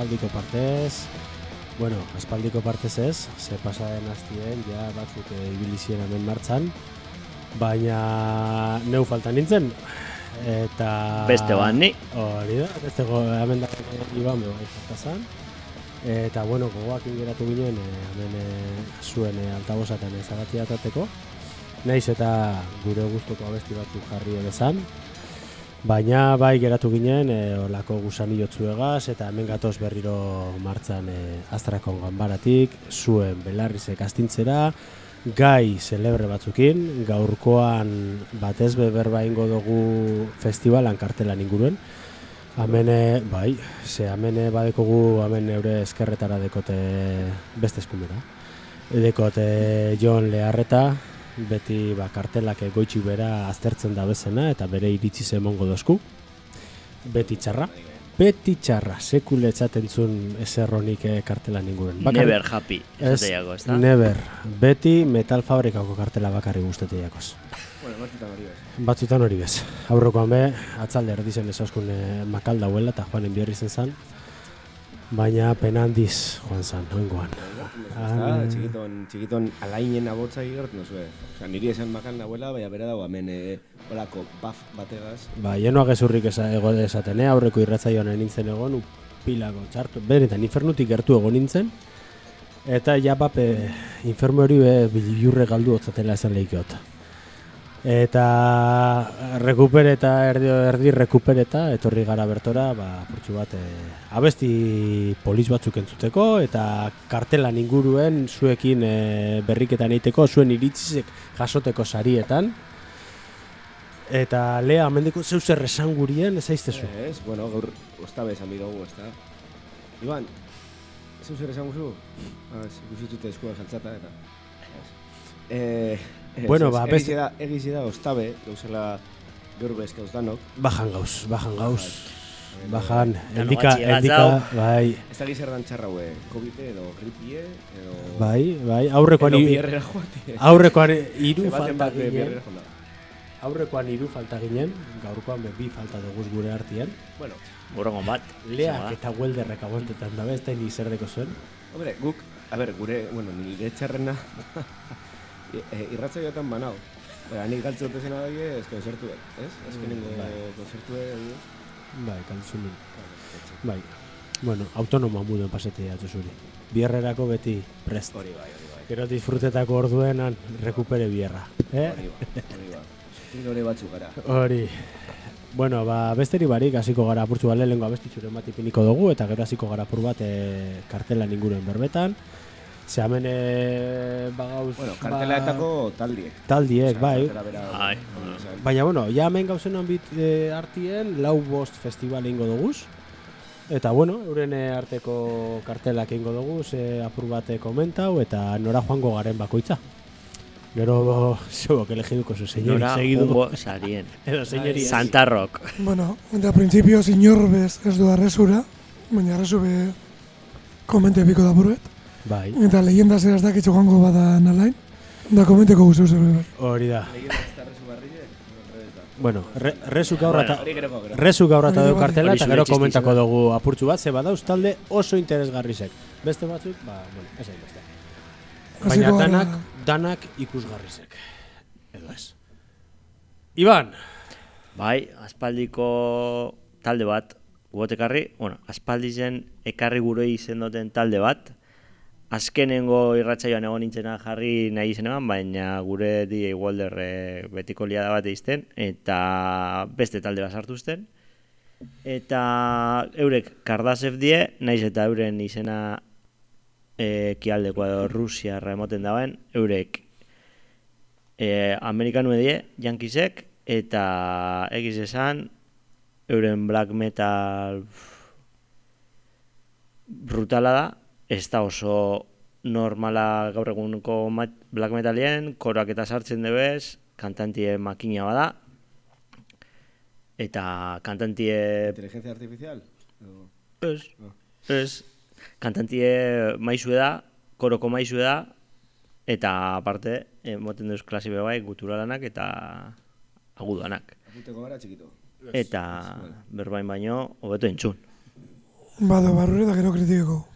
aspaldiko partez. Bueno, aspaldiko partez ez, ze pasaren hastien, ja batzuk e, ibilizien hemen martzan. Baina neu falta nintzen. Eta... Beste bat ni. Hori da, beste go, hemen da iban bai falta zan. Eta, bueno, gogoak ingeratu ginen, e, hemen e, zuen e, altabosatan ezagatia atateko. Naiz eta gure guztoko abesti batzuk jarri edezan. Baina bai geratu ginen, e, olako gusanilotzuegaz eta hemen gatoz berriro martzan e, astrakon ganbaratik, zuen belarrizek astintzera, gai celebre batzukin, gaurkoan batez beberba ingo dugu festivalan kartelan inguruen. Hemen, bai, ze hemen badekogu hemen eure eskerretara dekote beste eskumera. Dekote Jon Leharreta, beti ba, kartelak goitxi bera aztertzen da bezena eta bere iritzi zemongo dozku. Beti txarra. Beti txarra, sekule etxaten zuen eserronik eh, kartelan inguren. Bakar, never happy, ez ez da? Never. Beti metal fabrikako kartela bakarri guztetu jakoz. Bueno, batzutan hori bez. Batzutan hori bez. Aurrokoan be, atzalde erdizen ezaskun eh, makal dauela eta joanen biherri zen zan. Baina penandiz joan zan, oingoan. Ah, txikiton, txikiton alainen abotza no zuen. Osa, niri esan makal nahuela, baina bera dago hemen e, olako baf bategaz. Ba, jenoa gezurrik eza, ego esaten, eh? aurreko irratzaioan nintzen egon, upilako txartu. Benetan, infernutik gertu egon nintzen. Eta ja bape, infermo hori be, bilurre galdu otzatela esan lehikiot eta rekupereta erdi, erdi rekupereta etorri gara bertora ba portzu bat e, abesti polis batzuk entzuteko eta kartelan inguruen zuekin e, berriketan egiteko zuen iritzizek jasoteko sarietan. Eta lea amendeko zeu zer esan gurien ez aiztezu ez, bueno, gaur osta bezan bidogu ez da Iban, zeu zer esan guzu? Ah, guzitute eskua jantzata eta Eh, bueno, ba, beste... Egizi da, ostabe, gauzela gaur bezka danok. Bajan gauz, bajan gauz. Bajan, endika, endika, bai. Ez da gizar dan txarra hue, COVID edo gripie, edo... Bai, bai, aurrekoan... Edo bierrera joate. Aurrekoan iru falta ginen. Aurrekoan iru falta ginen, gaurkoan bi falta duguz gure hartien. Bueno, Burongo bat. Leak eta huelderrek aguantetan da, ez da ni zuen. Hombre, guk, a ber, gure, bueno, nire txarrena... e, irratza joetan banau. Baina, nik galtze dute zena daige, ez konzertu ez? Ez mm, bai. konzertu Bai, galtze Bai, bueno, autonoma muduen pasete jatu zuri. Bierrerako beti prest. Hori bai, hori bai. Gero disfrutetako orduenan rekupere bierra. Eh? Hori bai, hori bai. Hori batzu gara. Hori. Bueno, ba, besteri barik, hasiko gara apurtzu bale, lehenko abestitxuren bat ipiniko dugu, eta gero hasiko gara apur bat e, kartelan inguruen berbetan. Ze hemen e, bagauz... Bueno, kartelaetako ba, taldiek. Taldiek, bai. Bai. Baina, bueno, ja hemen gauzen bit e, artien, lau bost festival ingo duguz. Eta, bueno, euren arteko kartelak ingo duguz, e, apur bate komentau, eta nora joango garen bakoitza. Gero, que elegiduko zu, señori, nora seguidu. Nora sarien. Edo, señori. Santa Rock. Bueno, eta principio, señor bez, ez du arresura, baina arresube komente biko da buruet. Bai. Eta leyenda zer ez dakitxo gango bada nalain. Da komenteko guztu zer. Hori da. Bueno, resu gaur eta resu gaur eta du kartela eta gero komentako dugu apurtzu bat, ze badauz talde oso interesgarrizek. Beste batzuk, ba, bueno, ez beste. Baina danak, danak ikusgarrizek. Edo ez. Iban! Bai, aspaldiko talde bat, guotekarri, bueno, aspaldi zen ekarri gure izen duten talde bat, azkenengo irratsaioan egon nintzena jarri nahi izenean, baina gure di Walder e, betiko liada bat izten, eta beste talde bat sartu Eta eurek Kardasev die, naiz eta euren izena e, kialdeko edo Rusia remoten dauen, eurek e, Amerikanu edie, Yankeesek, eta egiz esan, euren black metal brutala da, ez da oso normala gaur egunko black metalien, korak eta sartzen debez, kantantie makina bada, eta kantantie... Inteligencia artificial? Ez, no. ez, kantantie maizu da, koroko maizu da, eta aparte, moten duz klasi bebai, guturalanak eta aguduanak. Aputeko gara txikito. Eta berbain baino, hobeto entzun. Bado barrure eta gero kritikeko.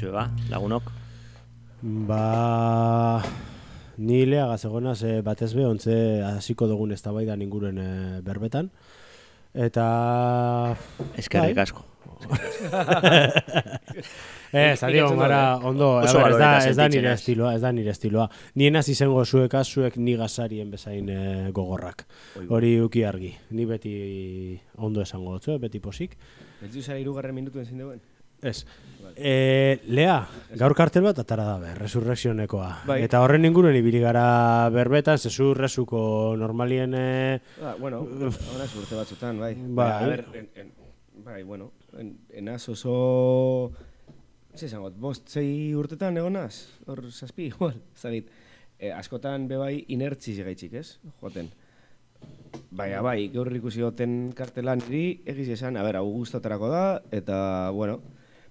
Atxue, ba, lagunok. Ba... Ni leaga zegona ze batez be ontze hasiko dugun eztabaidan inguruen e, berbetan. Eta... Eskerrik Bai. asko. Eh, entzun gara, dut, ondo, a Oso ber, ez da, ez da nire estiloa, ez da nire estiloa. Ni enaz izango zuek zuek ni gazarien bezain eh, gogorrak. Hori uki argi. Ni beti ondo esango dutzu, beti posik. Ez du zara irugarren minutuen zin duen? Ez. E, Lea, gaur kartel bat atara da be, resurrekzionekoa. Bai. Eta horren inguruen ibili gara berbetan, zezu resuko normalien... Ah, bueno, ahora urte batzutan, bai. Bai. A ver, en, en, bai, bueno, en, enaz oso... Ez esangot, bost zei urtetan egonaz? Hor zazpi, igual, zagit. E, askotan bebai inertziz gaitxik, ez? Joaten. Baina bai, gaur ikusi goten kartela niri, egiz esan, a ber, hau gustotarako da, eta, bueno,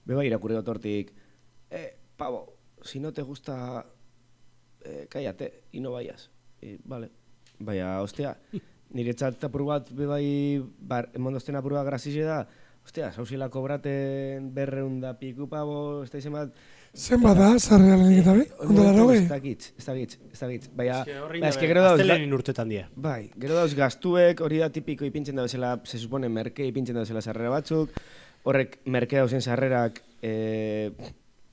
bebai irakurri dut hortik, eh, pavo, si no te gusta, eh, cállate, y no vayas. E, vale. Baina, ostia, niretzat apur bat bebai, bar, emondozten apur bat grazize da, ostia, sauzila kobraten berreun da piku pavo, ez da izan bat, Zenbat da, zarrea lehenik eta bi? Ondo laro Ez gehi? dakit, ez dakit, ez dakit. Baina, horri baina, eske gero dauz, Aztelenin urtetan die. Bai, gero dauz gaztuek, hori da tipiko ipintzen da bezala, se supone merke ipintzen da bezala sarrera batzuk, horrek merke dauzen sarrerak, e,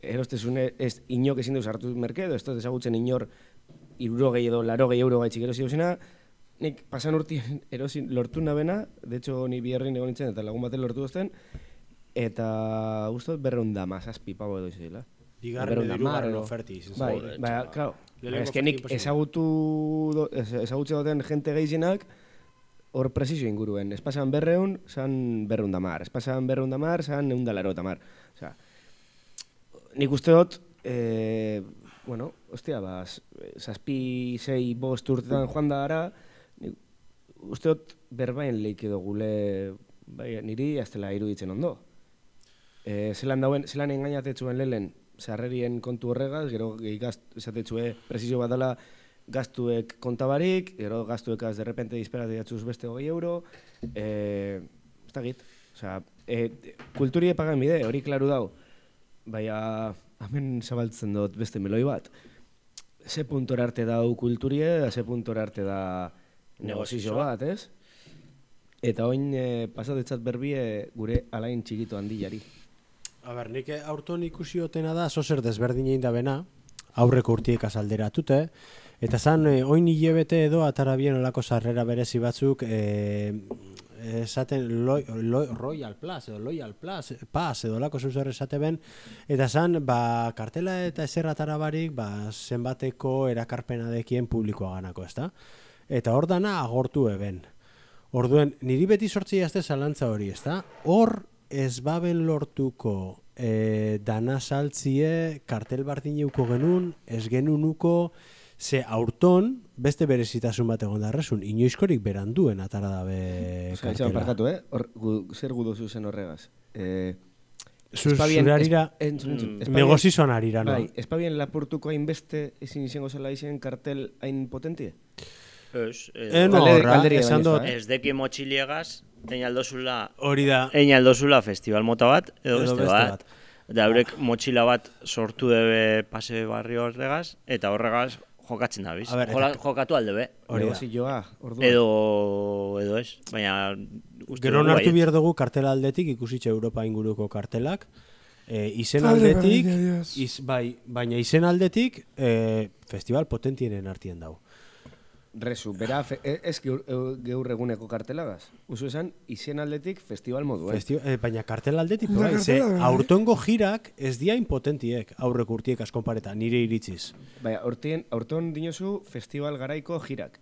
erostezune, ez inok ezin duz hartu merke, edo ez dut ezagutzen inor irurogei edo larogei euro gaitxik erosi dauzena, nik pasan urtien erosi lortu nabena, de hecho ni biherrin egon nintzen eta lagun baten lortu duzten, eta uste dut berreun da mazazpi pabo edo izela. Bigarren edo edo- oferti. izan Bai, zen. baina, claro, Lehenengo ez que nik oferta imposible. ezagutu, do- ez- ezagutze duten jente gehienak, hor prezizio inguruen. Ez pasan berreun, san berreun da mar. Ez pasan berreun da mar, san eun da laro da mar. Osea, nik uste dut, e, bueno, ostia, ba, zazpi, sei, bost urtetan joan da gara, nik uste dut berbain leik edo bai, niri aztela iruditzen ondo. E, zelan dauen, zelan engainatetzuen lehen, sarrerien kontu horregaz, gero gehi gazt, esatetzue prezizio bat dela gastuek kontabarik, gero gastuekaz derrepente disperatu jatzuz beste hogei euro, e, ez dakit, osea, e, kulturie pagan bide, hori klaru dau, baina hemen zabaltzen dut beste meloi bat, ze puntora arte dau kulturie, da ze puntora arte da negozio bat, ez? Eta oin e, pasatetzat berbie gure alain txikito handilari. A ber, nik aurton ikusi otena da, zozer desberdinein da bena, aurreko urtiek azalderatute, eta zan, e, oin hilebete edo atara bien olako sarrera berezi batzuk, e, esaten lo, lo, Royal Plus edo Loyal Plus, Pass edo olako zuzer esate ben, eta zan, ba, kartela eta ezer atara barik, ba, zenbateko erakarpena dekien publikoa ganako, ezta? Eta hor dana agortu eben. Orduen, niri beti sortzi jazte zalantza hori, ezta? Hor ez baben lortuko e, dana saltzie kartel bardineuko genun, ez genunuko, ze aurton beste berezitasun bat egon darresun, inoizkorik beranduen atara dabe kartela. parkatu, eh? Hor, gu, zer gu dozu zen horregaz. Eh, Zu, espabien- zure espabien- negozizoan harira, no? Bai, espabien lapurtuko hainbeste ezin izango zela izen kartel hain potentie? Ez, Eh, no, esan dut, da, ez deki motxiliegaz, egin aldozula, hori da, egin aldozula festival mota bat, edo, Edo beste, beste bat. bat. Eta haurek motxila bat sortu debe pase barrio horregaz, eta horregaz jokatzen da biz. Ber, Jola- eta- jokatu alde be. Hori da. Negozioa, orduan. Edo, edo ez, baina Gero baietz. behar dugu kartela aldetik, ikusitxe Europa inguruko kartelak, e, izen Talde aldetik, iz, bai, baina izen aldetik, e, festival potentienen artien dau. Rezu, bera, fe, e- ez geur, e- gaur eguneko kartelagaz. Usu esan, izen aldetik festival moduen. Festi eh, baina kartel aldetik, Da, bai, ze bai. aurtongo jirak ez dia impotentiek aurrek urtiek askonpareta, nire iritziz. Baina, aurtien, aurton dinozu festival garaiko jirak.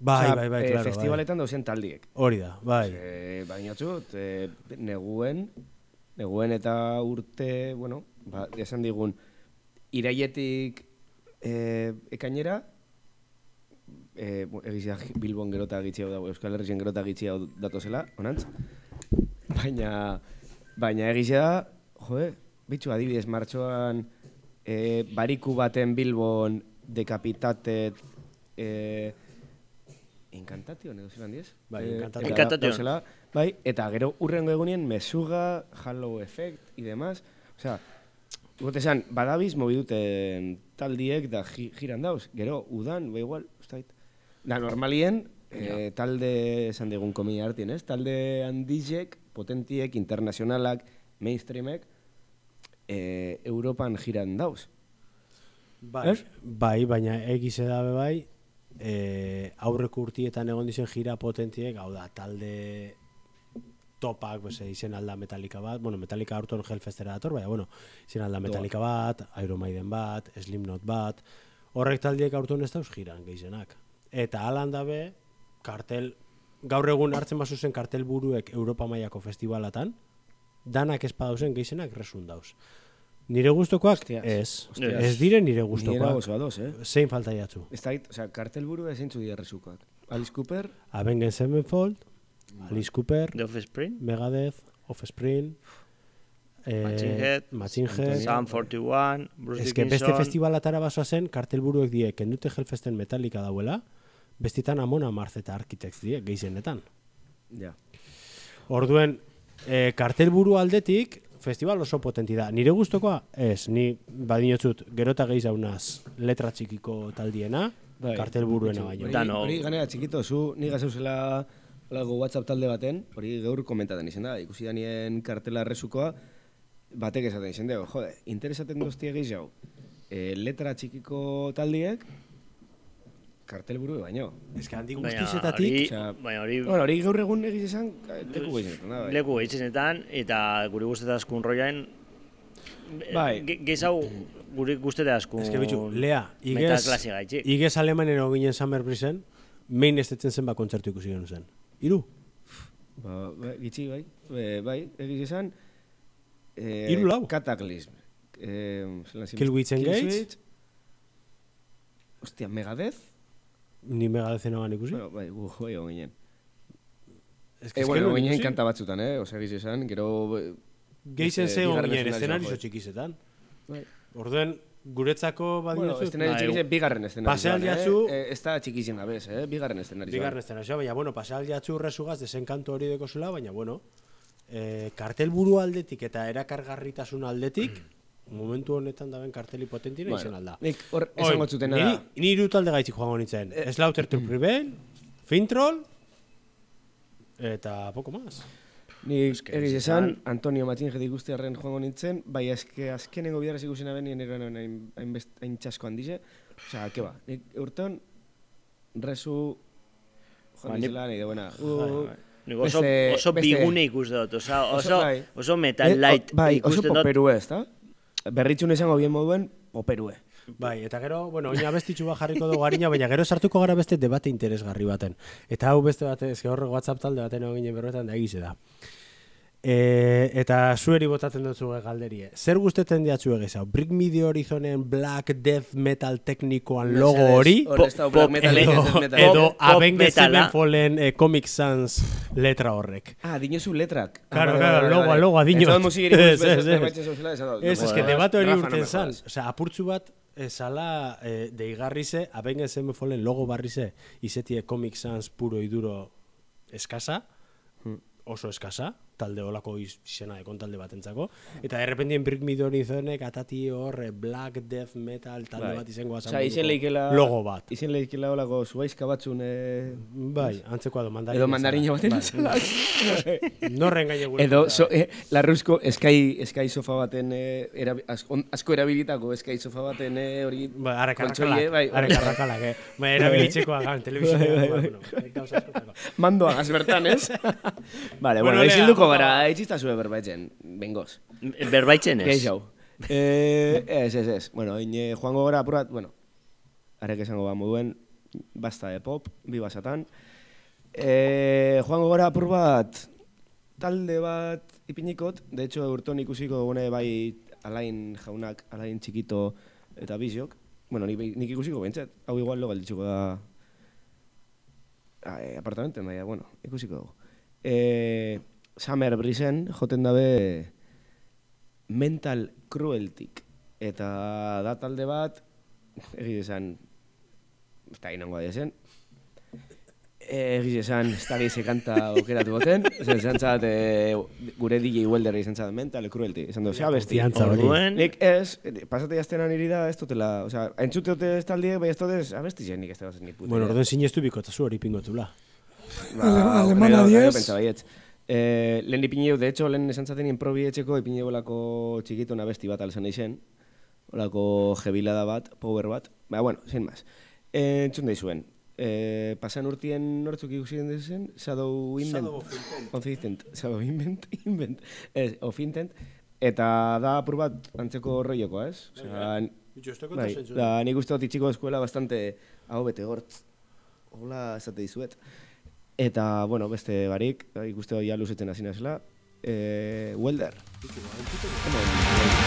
Bai, Osea, bai, bai, eh, claro, Festivaletan dauzen taldiek. bai. Hori da, bai. E, baina txut, e, neguen, neguen eta urte, bueno, ba, esan digun, iraietik e, ekainera, e, bu- egizia Bilbon gerota gitxi hau dago, Euskal Herrien gerota gitxi hau datozela, onantz? Baina, baina egizia da, jode, bitxu adibidez martxoan, e, bariku baten Bilbon dekapitatet, e, Incantation edo zelan diez? Bai, Eh, Incantation. eta bai, eta gero urrengo egunien Mesuga, Halo Effect y demás. O sea, Gote esan, badabiz mobi duten taldiek da ji, jiran dauz. Gero, udan, ba igual. Da, normalien, eh, talde, esan digun komia hartien, ez? Talde handizek, potentiek, internazionalak, mainstreamek, eh, Europan jiran dauz. Bai, Ez? bai, baina egize dabe bai, e, aurreko urtietan egon dizen jira potentiek, hau da, talde topak, pues, izen alda Metallica bat, bueno, Metallica aurton Hellfestera dator, baina, bueno, izen alda Metallica bat, Iron Maiden bat, Slipknot bat, horrek taldiek aurton ez dauz jiran gehizenak. Eta alan dabe, kartel, gaur egun hartzen bazu zen kartel buruek Europa mailako festivalatan, danak ez padauzen gehizenak resun dauz. Nire gustokoak ez. Ez dire nire Nire gustokoak. oso ados, eh? Zein falta jatzu? Ez da, o sea, kartelburu ezintzu dira rezukoak. Alice Cooper, Avenged Sevenfold, Alice Cooper, The Offspring, Megadeth, Offspring, eh, Machine Head, Machine Head. Sam 41, Bruce Ez que beste Dickinson, festivalatara basoa zen, kartelburuek die, kendute Hellfesten Metallica dauela, bestitan Amona Marz eta Architects die, gehizenetan. ja. Orduen, eh, kartelburu aldetik, festival oso potenti da. Nire gustokoa, ez, ni badinotzut, gerota gehi zaunaz letra txikiko taldiena, Bai. kartelburuena baino. Hori, Dano. hori ganera txikito, zu ni gazeuzela lago WhatsApp talde baten, hori gaur komentaten izen da, ikusi danien kartela errezukoa, batek esaten izen dugu, jode, interesaten doztie gehiago, e, letra txikiko taldiek, kartelburu baino. Ez que handi baina guztizetatik, baina hori Bueno, hori gaur egun egiz esan, leku gehienetan da, bai. leku eitzenetan, eta gure guztetazkun roiaen, Bai. Gezau gure guztetazkun Ez que bitxu, Lea, metal igez, igez alemanen ginen Summerbrisen, main ez detzen zen ba kontzertu ikusi genuen zen. Iru? Ba, ba, gitxi, bai, bai, egiz esan, e, Hiru lau? Cataclysm. E, zelan zin- Killswitch Engage? Killswitch. Ostia, Megadeth? Ni megadezen hogan ikusi. Bueno, bai, gu bai egon ginen. Ez E, ez bueno, genuen ginen ikusi. kanta batzutan, eh? Ose egiz esan, gero... eh, Geizen ze bigarren ginen eszenarizo jo. txikizetan. Bai. Orduen, guretzako Bueno, badinozu, eszenario Bai, txikizen, bigarren eszenario. Pasealdiatzu- eh? Ez da txikizien da bez, eh? Bigarren eszenario. bigarren eszenarizo, baina, bueno, pasal jatzu urrezugaz desenkanto hori deko zela, baina, bueno, eh, kartelburu aldetik eta erakargarritasun aldetik, momentu honetan daben karteli potentina Bueno, izen alda. nik hor esango zutena Niri, da. niri hiru talde gaitzik joango nintzen. Slaughter to Prevail, Fintroll, eta poco más. Ni egiz esan- Antonio Matxinje ikustearren joango nintzen, bai eske azkenengo bidaraz ikusi naben nien eran hain, txasko handize. Osea, ke ba, nik urtean, rezu, Ba, joan ni- dizela, nire buena. Bai, Nik oso, Beste- oso beste- bigune ikusi dut, oso, Oso, oso, bai. metal light Eh, bai, oso ikusten dut. poperue, ez da? Berritxun esango bien moduen, poperue. Bai, eta gero, bueno, oina bestitxu bat jarriko dugu harina, baina gero sartuko gara beste debate interesgarri baten. Eta hau beste bate, ez horre WhatsApp talde baten egin ginen berroetan da egize da. E, eta zueri botatzen dut zuge galderie. Zer guztetzen diatzu egizau? Brick Midi Horizonen Black Death Metal teknikoan logo hori? da black edo, metal. edo Avenged metala. Sevenfolden eh, Comic Sans letra horrek. Ah, dinozu letrak. Claro, Ah, claro, logoa, logoa, diño. Ez da musikiri Ez, buruz ez, beste ez. Ez, ez hori no me urten zan. jodas. Osea, apurtzu bat, esala eh, deigarri ze, Avenged Sevenfolden logo barri ze, izetie Comic Sans puro iduro eskasa, oso eskasa, talde olako iz- izena ekon talde batentzako, eta errependien Brick Midori zonek atati hor eh, Black Death Metal talde Bai. bat izango Osea, izen leikela... logo bat. Izen leikela olako zuaizka batzun... Eh, Bai, antzekoa do mandarina. edo mandarina baten Bai. Norren gaine gure. Edo so, eh, larruzko eskai, eskai sofa baten, eh, erabi, asko, erabilitako eskai sofa baten eh, hori... Ba, arek kontsoile, arrakalak, bai, arek arrakalak, eh. Ba, erabilitzekoa gan, telebizioa. Mandoa, bertan, ez? vale, bueno, Bueno, gara, itxista zue berbaitzen, bengoz. Berbaitzen ez. Geixau. eh, ez, ez, ez. Bueno, oin eh, joango gara apurat, bueno, arek esango ba moduen, basta de pop, bi basatan. Eh, joango gara apur bat, talde bat ipinikot, de hecho, urton ikusiko gune bai alain jaunak, alain txikito eta biziok. Bueno, nik, nik ikusiko bentsat, hau igual lo galditzuko da eh, apartamenten, baina, bueno, ikusiko dugu. Eh, Summer Brisen joten dabe Mental Crueltik. Eta da talde bat, egi esan, ez da inangoa dezen, Eh, egiz esan, ez da gehize kanta okeratu goten. Zer, esan zat, eh, gure DJ Welder izan zat mental cruelty. Esan dut, zea besti. Konfiantza hori. Orduen, Nik ez, pasate jaztena niri da, ez dutela, osea, entzute dute ez taldiek, bai ez dute, abesti zen nik ez da ni puta. Bueno, idea. orden sinestu bikotzazu hori pingotula. Ale- alemana horrela- horrela 10. Eh, lehen ipineu, de hecho, lehen esan zaten improbi etxeko, ipineu olako txikito una besti bat alzan izen. Olako jebilada bat, power bat. Ba, bueno, sin más. Eh, entzun da zuen. Eh, pasan urtien nortzuk ikusi den zen, Shadow Invent. Shadow of Intent. Of Intent. Shadow Invent. Invent. Ez, of Intent. Eta da apur bat antzeko rollokoa, ez? Osea, Bitxo, ez da Bai, da, nik uste dut itxiko eskuela bastante hau bete gortz. Hola, esate dizuet. Eta, bueno, beste barik, bai, ikuste dut ja luzetzen hasi nazela. Eh, Welder. Hemen.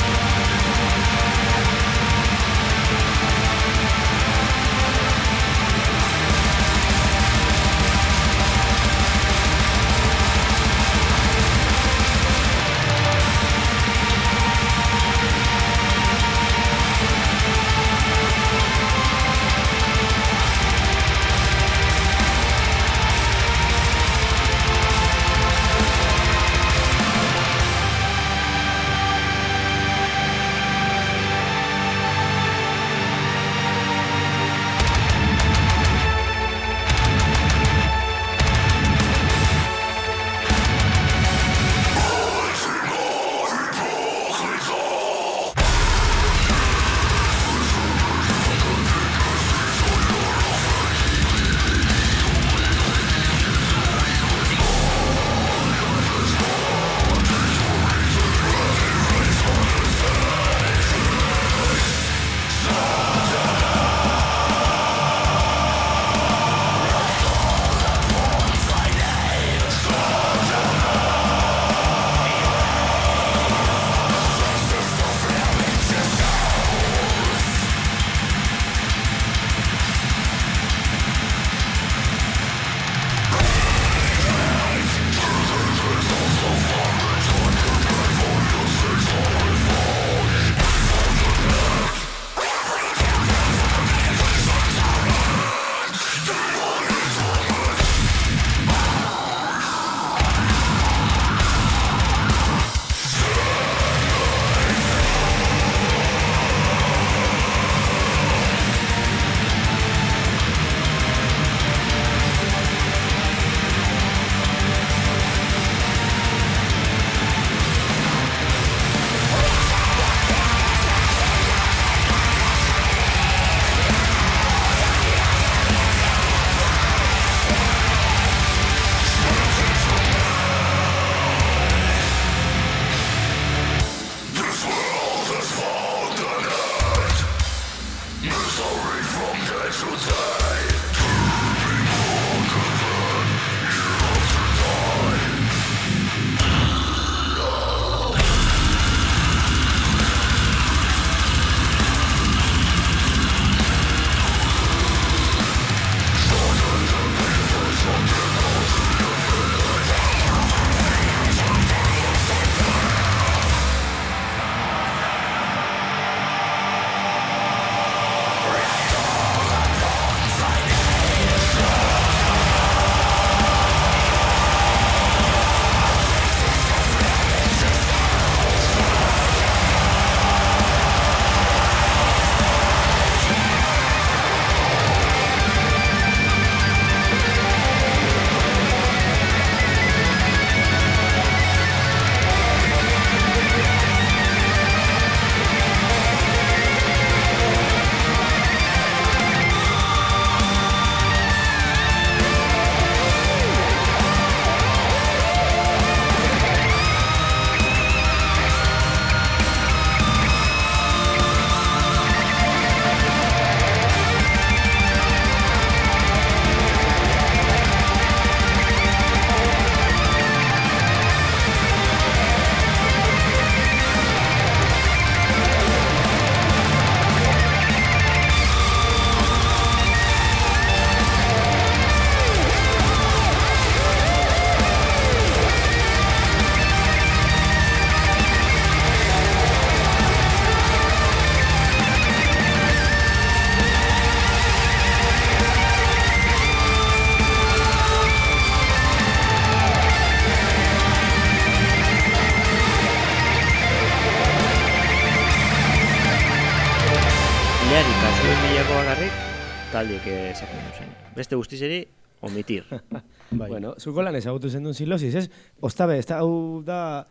Beste guztizeri, omitir. Bai. Bueno, zuko lan ezagutu zen duen silosis, ez? Ostabe, ez da, hau da,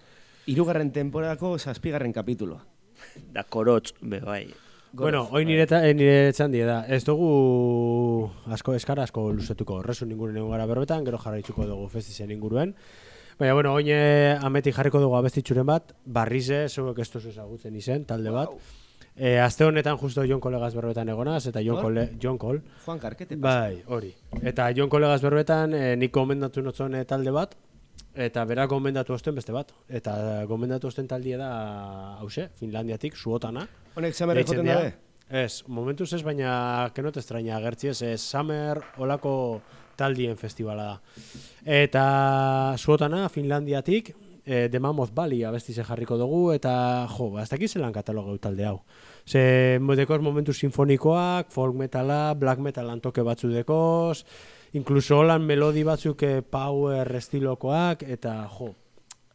irugarren temporadako zazpigarren kapituloa. da korotz, be bai. Bueno, hoy nire, ta, eh, nire txandi da. Ez dugu asko eskara asko luzetuko. Resun inguruen egon gara berbetan, gero jarraitzuko dugu festizen inguruen. Baina, bueno, oin eh, ametik jarriko dugu abestitxuren bat, barrize, zuek ez duzu ezagutzen izen, talde bat. E, aste honetan justo Jon kolegaz berbetan egonaz, eta Jon? Cole, Jon Col. Juan Karkete. Bai, hori. Eta Jon kolegaz berbetan e, nik gomendatu notzone talde bat, eta berak gomendatu osten beste bat. Eta gomendatu osten taldie da, hause, Finlandiatik, suotana. Honek Deitzen joten dabe? Ez, momentuz ez, baina que no te extraña agertzi ez, ez Summer olako taldien festivala da. Eta zuotana, Finlandiatik, e, The Mammoth Valley abestize jarriko dugu, eta jo, ba, dakiz zelan katalogeu talde hau. Ze, dekoz momentu sinfonikoak, folk metala, black metalan toke batzu dekoz, inkluso holan melodi batzuk eh, power estilokoak, eta jo,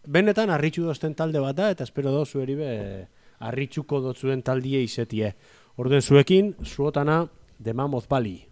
benetan harritxu dozten talde bat da, eta espero do zueri be harritxuko dotzuen taldie izetie. Orden zuekin, zuotana, The Mammoth Valley.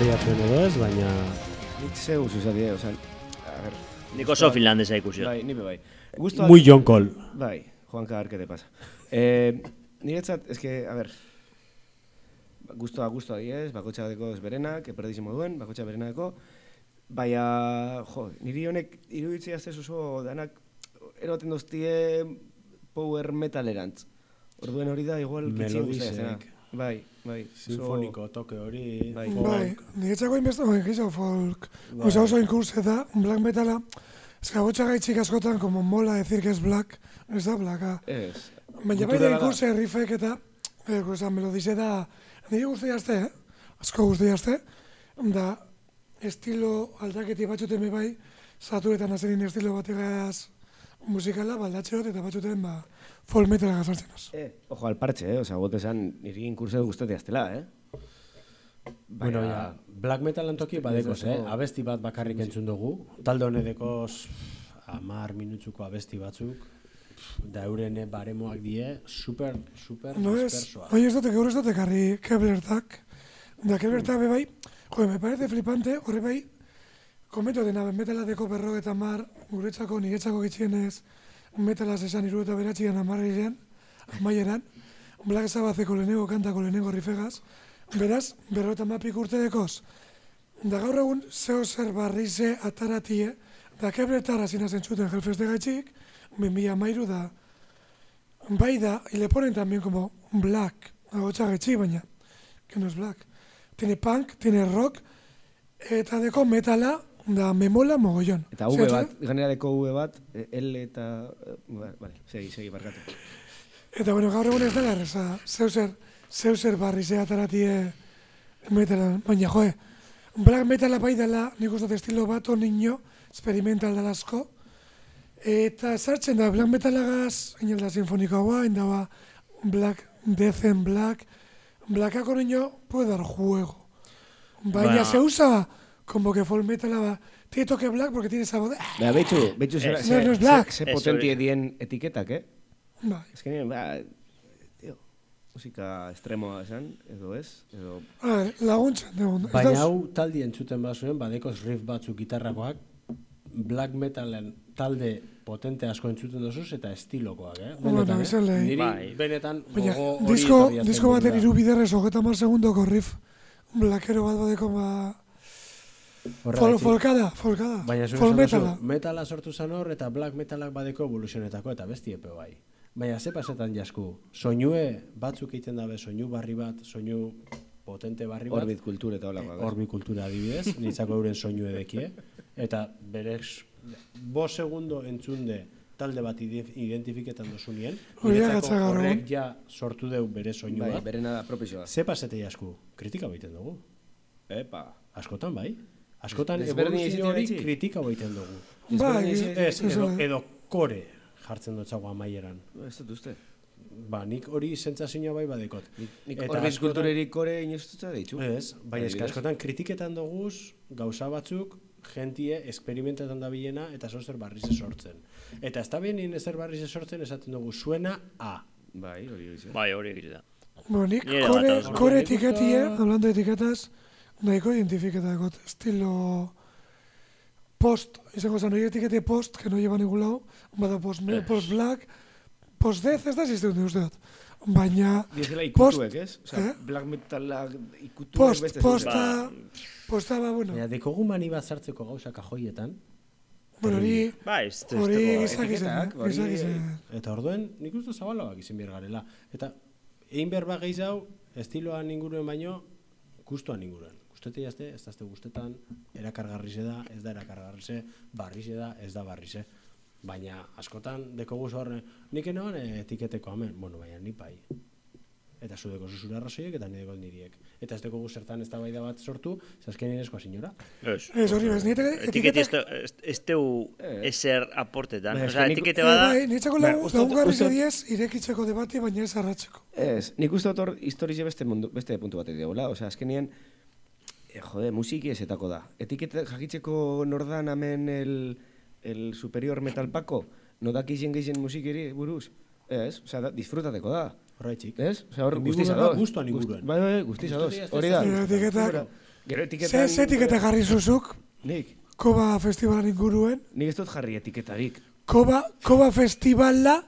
Dakirik esteiatzen edo ez, baina Nik zeu zuzati, eh, oza, a ver, Nik oso finlandesa ikusi. bai, nipe bai. Gustoa- muy John Cole. Bai, Juanka, a ver, ¿qué te pasa? Eh, niretzat, es que, a ver, gustoa, gustoa diez, bakotxa deko ez berenak, eperdizimo duen, bakotxa berenako, baina, jo, niri honek iruditzea azte oso danak eroten doztie power metalerantz. Orduen hori da, igual, kitzien guztia. Bai, bai. Sinfoniko toke hori, Bai. folk. Bai, niretzako inbeste bai, folk. Bai. Osa oso inkurse da, black metala, ez gabotxa gaitxik askotan, como mola decir que es black, ez da blacka. Ez. Baina bai da inkurse riffek eta, eh, oza, melodize da, nire guzti jazte, eh? Asko guzti jazte, da, estilo aldaketi batxuten be bai, satuetan azerin estilo bategaz musikala, baldatxeot, eta batxuten, ba, folk metala gazartzen az. Eh, ojo al parche, eh? Osa, bote esan, niri inkurse guztetea aztela, eh? Bueno, ja, black metalan toki badekoz, eh? Abesti bat bakarrik entzun dugu. Talde honedekoz amar minutzuko abesti batzuk. Da euren baremoak die super, super No es, dispersoak. oye, ez dute, gaur ez dute karri Keblertak. Da Keblertak be bai, jo, me parece flipante, horre bai, kometo dena, metala deko berro eta mar, guretzako, niretzako gitxienez, metalaz esan iru eta beratxian amarreirean, amaieran, Black Sabbatheko lehenengo kantako lehenengo rifegaz, beraz, berro eta mapik urte dekoz. Da gaur egun, zeo zer barrize ataratie, da Keblertara zinazen zuten Hellfest de gaitxik, 2013 da, Bai da, y le ponen también como black, agotxa getxi, baina, que no es black. Tiene punk, tiene rock, eta deko metala, da memola mogollon. Eta V bat, ganerako V bat, eh, L eta... eh, ba- Vale, segi, segi, barkatu. Eta bueno, gaur egun ez dela erreza, zeu zer, zeu zer barri ze ataratie metala, baina joe, black metala bai dela, nik uste estilo bat, onino, experimental dela asko, eta sartzen da, black metalagaz, inelda sinfonikoa, indaba black, death and black, blackako niño puede dar juego. Baina Ba- se usa como que folk metala ba, tiene toque black porque tiene esa voz, Baina, behitxu, behitxu, zera, Ez. ze, No, no es black. ze, ze Ez, potentie hori. dien etiketak, eh? bai. Ez que nire, ba, tío, musika estremoa esan, edo ez, edo... A ver, laguntzen dugun. ez Baina dauz- hau taldi entzuten bazuen, badekoz riff batzuk gitarrakoak, black metalen talde potente asko entzuten dozuz eta estilokoak, eh? Benetan, eh? Niri Bai. benetan Baina, gogo hori disko, disko baten burura. iru biderrez hogeta mar segundoko riff blakero bat badeko ba... Fol, folkada, folkada. Baina Fol duzu, metala. metala sortu zan hor eta black metalak badeko evoluzionetako eta besti epe bai. Baina ze pasetan jasku, soinue batzuk egiten dabe, soinu barri bat, soinu potente barri bat, Orbit kultur eta holakoak. ez? Orbi kultura adibidez, nitzako euren soinu edekie, eta berez, bo segundo entzunde talde bat ide- identifiketan agatza gaur horrek ja sortu deu bere soinu Bai, bat. berena da propizioa. Ze pasete jasku, kritika baiten dugu. Epa. Askotan bai. Askotan evoluzio hori kritika baiten dugu. Bai, Ezberdin Ez, ez edo, da. edo kore jartzen dutzago amaieran. Ez dut uste. Ba, nik hori sentsazioa bai badekot. Nik askotan- kulturerik kore inostutza deitzu. Ez, baina Adibidez. askotan kritiketan doguz gauza batzuk jentie esperimentetan dabilena eta zozer barriz sortzen. Eta ez da behin ezer barriz sortzen esaten dugu zuena A. Bai, hori zen. Bai, hori egitea. Bueno, nik kore, kore gusta- hablando de etiquetas, nahiko identifiketa got, estilo post, izango zen, hori etikete post, que no lleva ningún lado, bada post, ne, post black, post death, ez da existente uste dut. Baina, Dizela ikutuek, ez? Osa, eh? black metalak ikutuek post, beste posta, zeuzen. posta, ba, bueno, Baina dekogu mani bat sartzeko gauza kajoietan, bueno, hori, Bai, ez ez hori gizak izan, gizak izan. Eta orduen, nik uste zabalabak izin behar garela. Eta egin behar bat gehiago, estiloan inguruen baino, gustuan inguruen. Gustete jazte, ez dazte gustetan, erakargarrize da, ez da erakargarrize, barrize da, ez da barrize. Baina askotan dekogu horre, nik enoan etiketeko hemen, bueno, baina ni bai. Eta zu deko zuzura arrazoiek eta nire niriek. Eta ez dekogu zertan ez da bat sortu, zazken ineskoa signora. Ez. Ez hori bez, nire Etiketi ez etiketak, teu- ez- ez teu Eh. ezer aportetan. Bai, eske nik- etikete Eh, bada, bai, Ba, uste dut- lagungarri uste dut- zediez, irekitzeko debate, baina ez arratzeko. Ez, nik uste dut hor historize beste, mundu, beste puntu bat egitea, Osea, azkenien, eh, jode, musiki ezetako da. Etiketa jakitzeko nordan hemen el, el superior metalpako, no dakizien gehien musikeri buruz. Ez, osea, da, disfrutateko da. Horraitxik. Ez? Osea, hor guztiz gustuan Gust- inguruen. Bai, bai, guztiz. Guztiz Hori da. Etiketak, Gero- Gero Ze, etiketan... ze etiketa jarri zuzuk, Nik, Koba festivalan inguruen, nik ez dut jarri etiketarik. Koba, Koba festivala,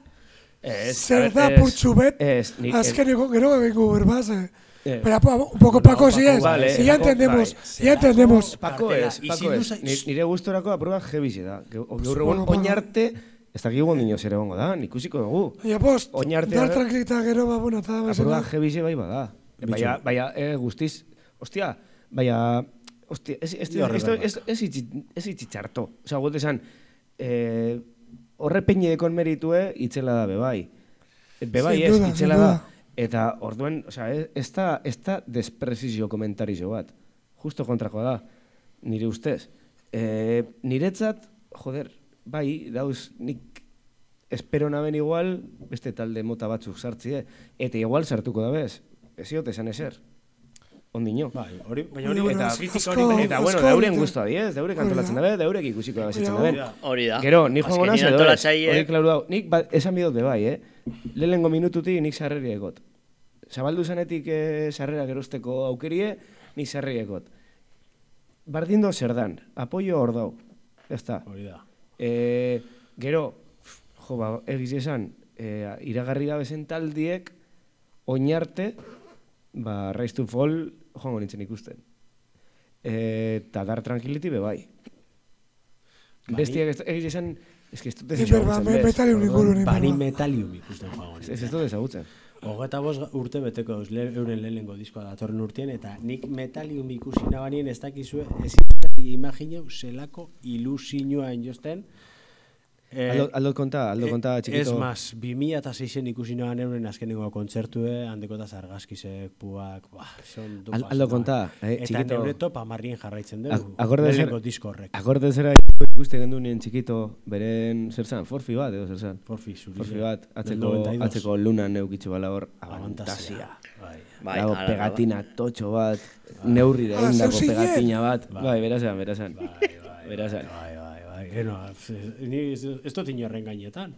Ez, zer da purtsu bet, Ez, nik... azkeneko, gero bengo berbaz, eh. Eh. Pero un poco Paco sí es, vale, si ya Paco, entendemos, bai. ya entendemos. Pako Kartela, ez, pako ez. iziluza- Ni- Nire gustorako aproba jebize da. Ge- Gaur bueno, egun ba- oinarte, ez dakik gondino zer egongo da, ikusiko dugu. Ya post, Oinarte- dar tranquilita gero ba, bueno, eta Aproba bezala. jebize bai bada. Baina, baina, eh, guztiz, ostia, baina, ostia, ez, ez, Dio ez, horrela ez, ez, itzi- ez itzi txarto. Osa, gote esan, eh, horre peinedekon meritue, itzela da bebai. Bebai ez, sin itzela duda. da. Eta orduen, osea, ez, da, ez da despresizio komentarizio bat. Justo kontrakoa da, nire ustez. E, niretzat, joder, bai, dauz, nik espero naben igual, beste talde mota batzuk sartzie, eta igual sartuko da bez. Ez esan eser. Ondino. Bai, hori, baina Bueno, hori eta kritika hori Eta, bueno, asko dauren egiten- guztua diez, daurek antolatzen Hori da. dabe, daurek ikusiko da bezitzen Hori dabe. da. Hori da. Gero, nik joango Azkenean edo ez. Hori klaru dau. Nik ba, esan bidot be bai, eh? Lehenengo minututik nik sarreri egot. Zabaldu zanetik eh, sarrera gerozteko aukerie, nik sarreri egot. Bardindo zer dan, apoio hor dau. Ez da. hori da. E, gero, jo, ba, egiz esan, e, iragarri da bezen taldiek, oinarte, ba, Rise to Fall, joango nintzen ikusten. Eta Dar Tranquility be bai. Bai. Bestiak ez- egiz esan, que ez dut ezagutzen, bez. metalium Orduan, inguru ni Bani metalium ikusten joango Ez ez dut ezagutzen. Hogeta bost urte beteko eus, le, euren lehenengo diskoa datorren urtean, eta nik metalium ikusi nabanien ez dakizue, ez imagineu zelako ilusioa injosten. Eh, Aldo, aldo konta, aldo konta Ez txikito. mas, 2006en ikusi naban euren azkenengo kontzertue, handeko eta zargazkizek, puak, bah, son Al- aldo konta, eh, Eta txikito. neure top amarrien jarraitzen dugu, lehenengo disko horrek. Akorde zera ikuste gendu nien txikito, beren zer zan, forfi bat edo zer zan. Forfi, zuri. Forfi bat, atzeko, 92. atzeko luna neukitxo bala hor, Abantasia. Bai. Bai, hala, pegatina totxo bat, neurrira Ah, egindako zeu zinen? pegatina bat. Bai, berazan, berazan. Bai, bai, Berazan. bai, bai, bai. Eno, ni ez, ez dut inorren gainetan.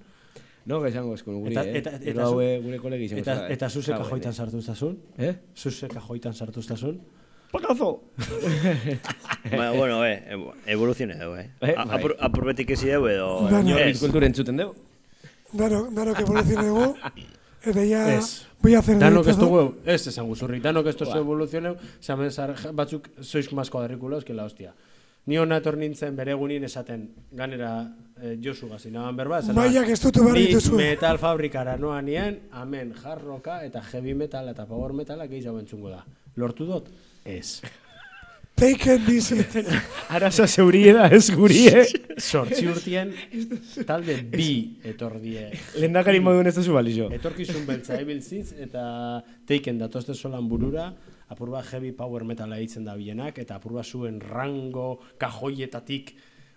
No, gaizango eskun guri, Eta- eh? eta- eta zu- haue gure kolegi izango Eta, zara, eh? eta zuzeka joitan eh? sartu zazun? Eh? Zuzeka joitan sartu zazun? Pakazo! Baina, bueno, eh, evo- evoluzione dugu, eh. Eh, A- bai. apur- Apurbetik ezi dugu edo... Dano. Ez. Kultura entzuten dugu. Dano, dano que evolucione dugu, eta ya Ez. voy a hacer Danok ez directo, dugu, ez esan guzurri, danok ez dugu evoluzioneu, zamen zar, batzuk sois más cuadrículos que la hostia. Ni hona etor nintzen bere egunin esaten, ganera eh, Josu gazinaban berba, esan Baiak ez dutu behar Ni dituzue. metal fabrikara noa nien, amen jarroka eta heavy metal eta power metala gehiago entzungo da. Lortu dut? Ez. Take it easy. Arazo zeurie da, ez guri, eh? Sortzi urtien, talde bi etor die. Lehendakari moduen ez duzu balizo. Etorkizun beltza ibiltziz eta teiken datozte solan burura, apurba heavy power metala eitzen da bienak, eta apurba zuen rango kajoietatik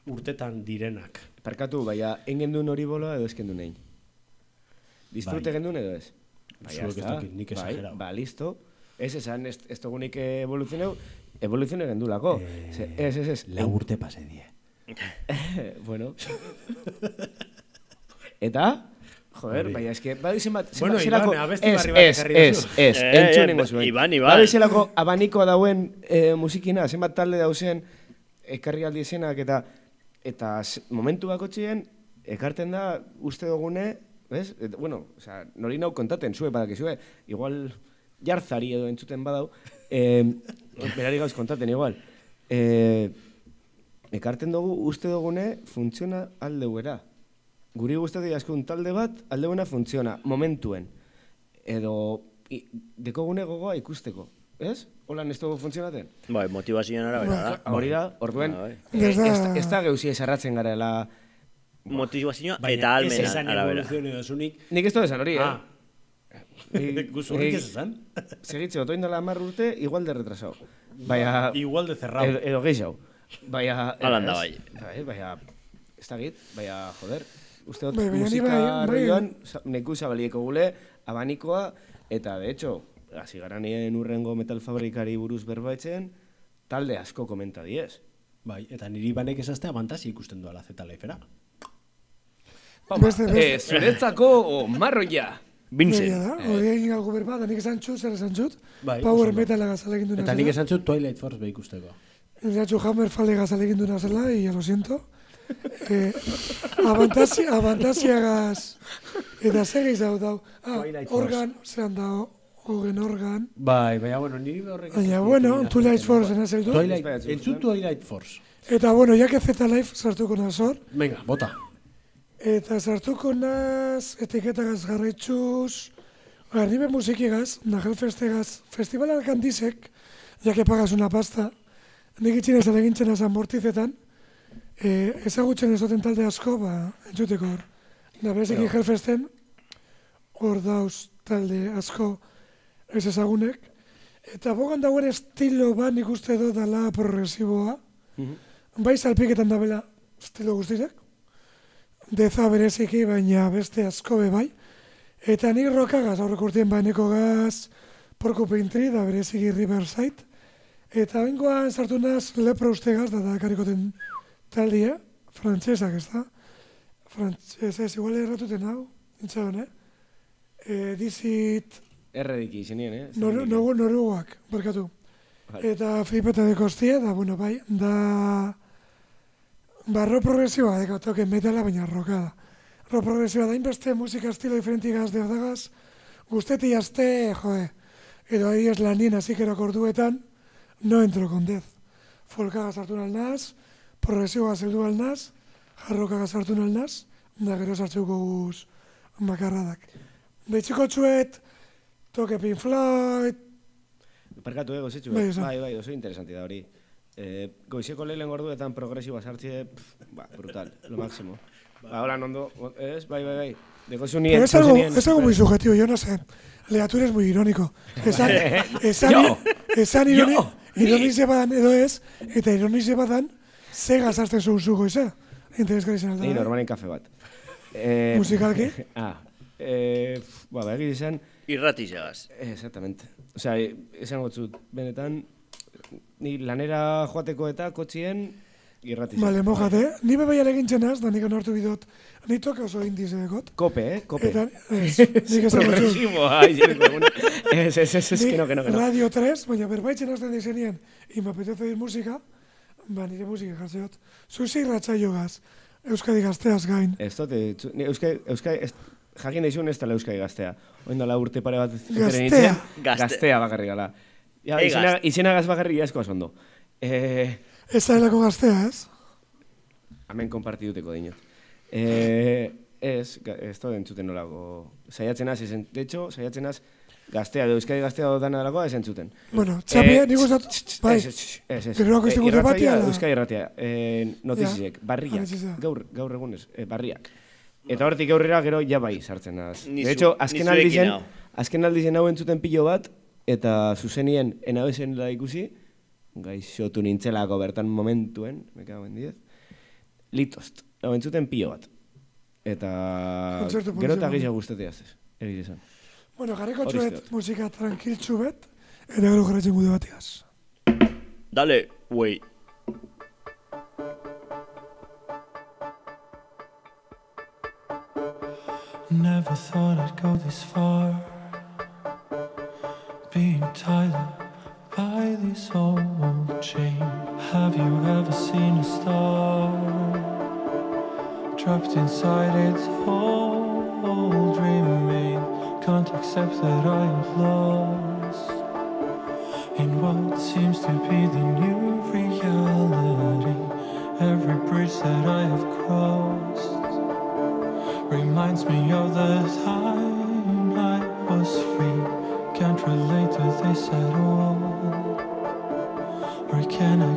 urtetan direnak. Parkatu, baina, engendun hori boloa edo eskendu nein. Disfrute Bai. edo ez? Ba, ya Zuek ez dakit, nik Bai, esagerau. Ba, listo. Ez esan, ez, ez dugunik evoluzioneu, evoluzione gendulako. Eh, Ze- Ez, ez, ez. Lau urte pase die. bueno. Eta? Joder, Hori. baina eske, badu izen bat... Bueno, Iban, abesti ez, berri bat ez, ez, ez, Eh, entzunengo eh, zuen. Iban, Iban. Badu izelako abanikoa dauen eh, musikina, zenbat talde dauzen, ekarri aldi esenak, eta eta momentu bako txien, ekarten da uste dugune, bez? Et, bueno, osea, nori nau kontaten, zue badakizue, igual jartzari edo entzuten badau, eh, berari gauz kontaten igual. Eh, ekarten dugu uste dugune funtziona aldeuera. Guri guztatik askun talde bat aldeuena funtziona, momentuen. Edo i, dekogune gogoa ikusteko. Ez? Holan ez dugu funtzionaten? Bai, motivazioan arabera da. Hori da, orduen, Bai, eh, Ez da- ez, da- ez geuzi esarratzen garela... Motivazioa Baina eta ez almena esan arabera. dozunik. Nik ez dut esan hori, Ah, eh? guzurrik ez esan. Segitze, otoin dela hamar urte, igual de retrasau. Baina... Igual de cerrado. Edo, edo gehiago. Baina... Halan da, ez, bai. Bai, baina... Ez da git, baina, joder. Uste dut, Bai, baina ni musika bai- bai- neku zabalieko gule, abanikoa, eta de hecho, hasi gara nien urrengo metal fabrikari buruz berbaetzen, talde asko komenta diez. Bai, eta niri banek esaztea fantasi ikusten duela zeta laifera. Papa, Beste, beste. eh, zuretzako o marroia. Vincent. Egia da, hori egin galgu berba, da nik esan txut, zer esan txut, Bai, Power oso ondo. Metala gazalegindu Eta nik esan zut Twilight Force behik usteko. Esan txut Hammer Fale gazalegindu nazela, y ya lo siento. Eh, abantasia, abantasiagaz, eta zer gehiago dau. Ah, Force. organ, zean dau, hogen organ. Bai, baina, bueno, niri horrek... Baina, bueno, Twilight Force ena zeldu. Twilight, Espera, entzut Twilight Force. Eta, bueno, ya que Z Life sartuko nazor, Venga, bota. Eta sartuko naz, etiketagaz garritxuz, garribe musikigaz, Nagel Festegaz, festivalak handizek, ja que pagas una pasta, nik itxinez alegintzen azan mortizetan, e, ezagutzen ez duten talde asko, ba, entzuteko hor. Da bereziki Hellfesten, hor dauz talde asko ez ezagunek, eta bogan dauen estilo bat nik uste dut dala progresiboa, bai salpiketan dabela estilo guztiak, deza bereziki, baina beste asko be bai. Eta nik rokagaz, aurreko urtien baineko gaz, Porcupine Tree, da bereziki Riverside. Eta bengoan sartu naz lepro ustegaz, da dakarikoten taldia, frantsesak ez da. Frantses ez, igual erratuten hau, intza hone. E, dizit Errediki izenien, eh? noru, noru, noruak, barkatu. Eta flipeta de kostia, da, bueno, bai, da... Barro progresiboa, deko toke metala, baina roka da. Ro progresiboa da, inbeste musika estilo diferentigaz derdagaz, guzteti azte, joe, edo ahí es lanien azikero korduetan, no entro con dez. Folkagaz hartu nalnaz, progresiboa zeldu alnaz, jarrokagaz hartu nalnaz, da gero sartzuko guz makarradak. Betxiko txuet, toke Pink Floyd, Parkatu ego, zitzu. Bai, Bai, bai, bai, oso interesanti da hori. Eh, goizeko lehen orduetan progresiboa sartzie, pff, ba, brutal, lo máximo. Ba, hola, nondo, ez, bai, bai, bai. Dekozu nien, es algo, zuzenien- es algo muy subjetivo, yo no sé. Lea, tú eres muy irónico. Esan, esan, esan ironi, ironize badan edo ez, eta ironize badan, ze gazartzen zuen zu goiza. Interesgarri izan Ni alda. normalen kafe bat. Eh, Musikalki? Ah, eh, ba, ba, egia izan, Irratizagaz. eh, exactamente. Osea, eh, esango zut, benetan, ni lanera joateko eta kotxien irrati. Vale, mojate. Ni bebai alegintzen az, da nik onartu bidot. Ni toke oso indize dekot. Kope, eh, kope. Eta, ez, nik esan. Ez, ez, ez, ez, que no, que no, que no. Radio 3, baina berbaitzen azten dizenien, y me apetece oír musika, ba nire musika jartzeot. Zuzi irratzaio gaz, Euskadi gazteaz gain. Ez dut, eh, Euskadi, Euskadi, ez, jakin nahi ez dela Euskadi gaztea. Oin urte pare bat Gaztea. enteren nintzen, Gazte. Gaztea bakarrik gala. Ja, Ei, izena, gazte. izena gaz bakarrik asko asondo. Eh, Ez zailako gaztea, ez? hemen konpartiduteko dinot. Eh, ez, ez dut entzuten nolako. Saiatzen az, ezen, de hecho, saiatzen az, gaztea, edo Euskadi gaztea dana delakoa ez entzuten. Bueno, txapi, Eh, nik dut, bai, Ez, ez. Gero Eh, ala? Euskadi irratia, eh, notizisek, barriak, gaur, gaur egunez, eh, barriak. Eta hortik aurrera gero ja bai sartzen. Ni De hecho, azken aldizen, hau. azken aldizen hau entzuten pilo bat, eta zuzenien enabezen da ikusi, gaixotu nintzelako bertan momentuen, me cago en diez, litost, hau entzuten pilo bat. Eta gero eta gehiago gustatea ez, egiz esan. Bueno, jarriko Hori txuet uste musika tranquiltxu bet, eta gero jarretzen gude batiaz. Dale, wey. Never thought I'd go this far. Being tied up by this old chain. Have you ever seen a star? Trapped inside its old remain. Can't accept that I am lost. In what seems to be the new reality. Every bridge that I have crossed reminds me of the time I was free. Can't relate to this at all. Where can I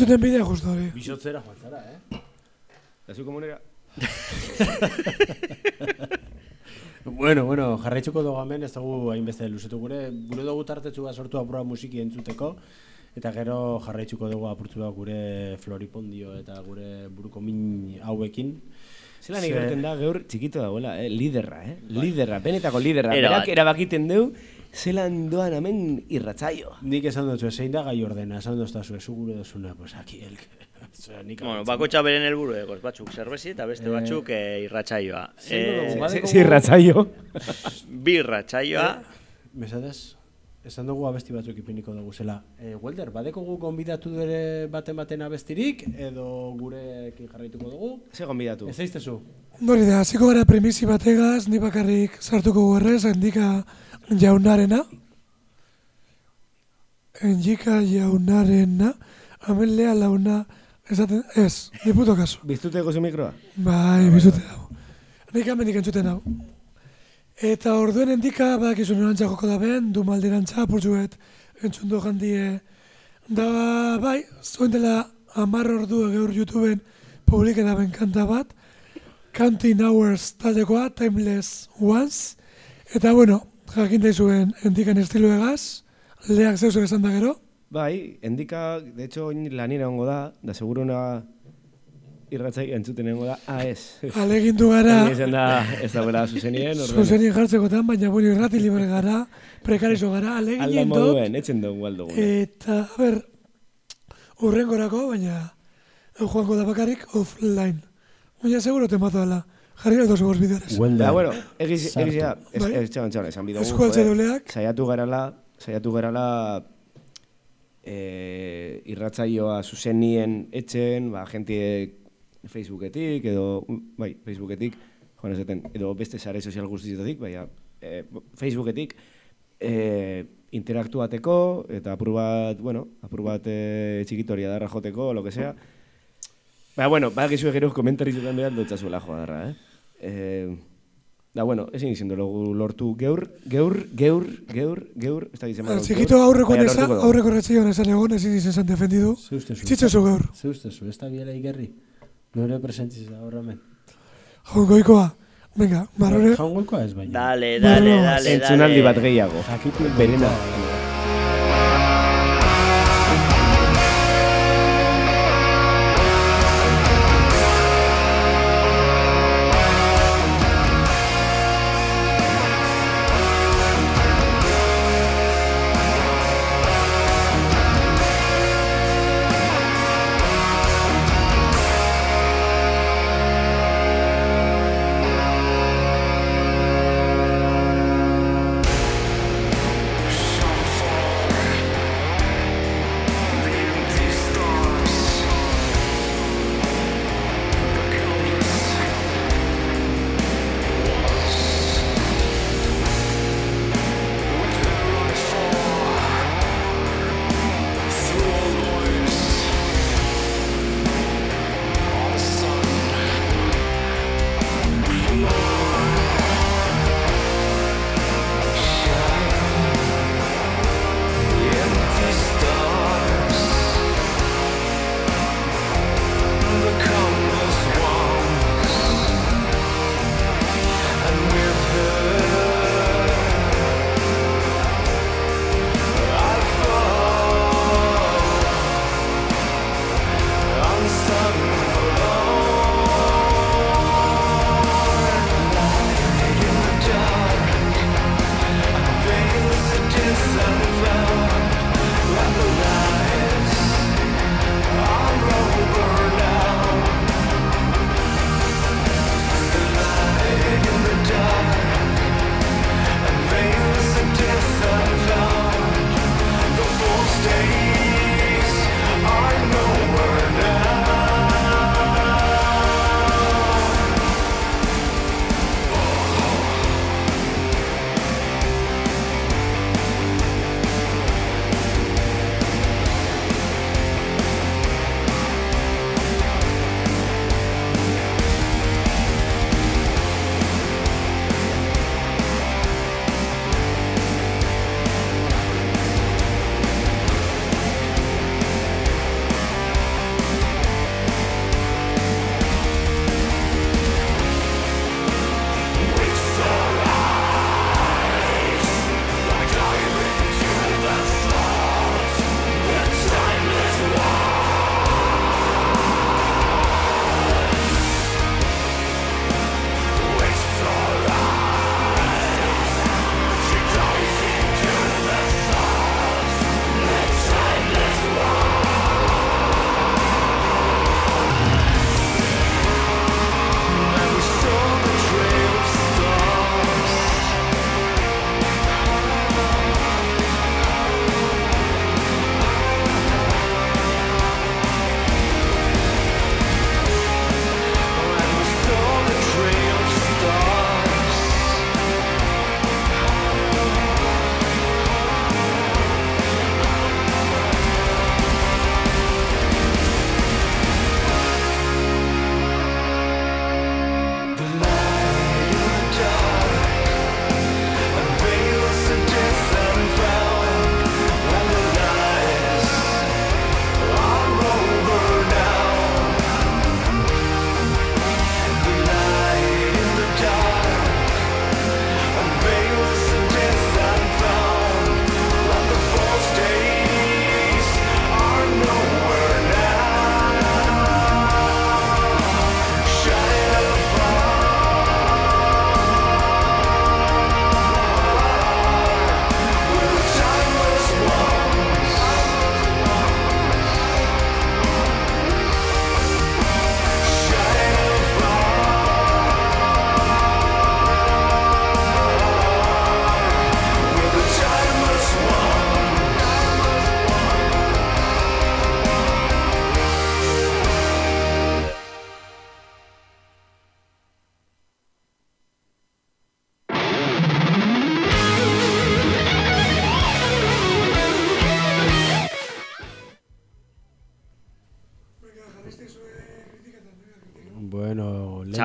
Batzuten bidea justo hori. Bisotzera joan zara, eh? Zu komunera? Bueno, bueno, jarraitzuko dugu hemen, ez dugu hainbeste luzetu gure, gure dugu tartetzu bat sortu apurra musiki entzuteko, eta gero jarraitzuko dugu apurtzu bat gure floripondio eta gure buruko min hauekin. Zelan Ze- egiten da gaur txikito dagoela, eh? Liderra, eh? Liderra, benetako liderra. Era Berak erabakiten deu, zelan doan hemen irratzaio. Nik esan dutzu, zein da gai ordena, esan zu, zu gure duzuna, pues aquí el... Bueno, bakotxa beren helburu egoz, batzuk zerbezi eta beste Eh, batzuk eh, dugu, Eh, irratzaio. bi irratsaioa, Mesedez, esan dugu abesti batzuk ipiniko dugu zela. E, Welder, badeko gu gonbidatu dure baten baten abestirik, edo gurekin jarraituko dugu? Ze gonbidatu. Ez eiztezu? Nori da, hasiko gara premisi bategaz, ni bakarrik sartuko guerrez, endika jaunarena. Endika jaunarena, hemen lea launa, esaten, ez, ni puto kasu. Biztuteko zu mikroa? Bai, bizute hau. Nik amendik entzuten hau. Eta orduen endika, badakizu norantza joko da ben, du malderantza, purtsuet, entzundu jandie. Da, bai, zoin dela amar ordu gaur YouTubeen publiken aben kanta bat, Counting Hours taldekoa, Timeless Ones, eta bueno, jakin daizuen endikan estilo egaz, leak zeuzek esan da gero, Bai, endika, de hecho, oin lanira ongo da, da seguruna irratzai entzuten egongo da, ah, ez. alegindu gara, Egia Esan da, ez da bela zuzenien, zuzenien jartzekotan, baina bueno, irrati libre gara, prekarizo gara, Alda aleginen dut, moduen, etzen dugu aldo eta, a ber, urrengorako, baina, joango da bakarrik offline. Baina seguro temato dela, jarri aldo zugos bideres. Welder. Da, bueno, egiz, Sartu. egizia, ez, Bai. ez, txaban, esan bidogu. Eskualtze joder, doleak. Saiatu garala, saiatu garala, e, irratzaioa zuzenien etxen, ba, gente Facebooketik, edo, bai, Facebooketik, joan esaten, edo beste sare sozial guztietatik, baina, e, Facebooketik, e, interaktuateko, eta apur bat, bueno, apur bat e, txikitoria darra joteko, lo que sea. Baina, bueno, badakizu gero komentarizutan behar dutzazuela joa darra, eh? Eh da, bueno, ezin izin dugu lortu geur, geur, geur, geur, geur, ez da gizien Ba, Txikito aurreko nesa, aurreko retxioan esan egon, ezin izan zan defendidu. Ze ustezu? Txitxozu gaur. Ze ustezu, ez da biela igerri? Nore presentziz da horra hemen. Jongoikoa. Venga, barrore. Jaungoikoa ez baina. dale, dale, Bueno, dale, Entzunaldi dale. bat gehiago. Jakitu Berena.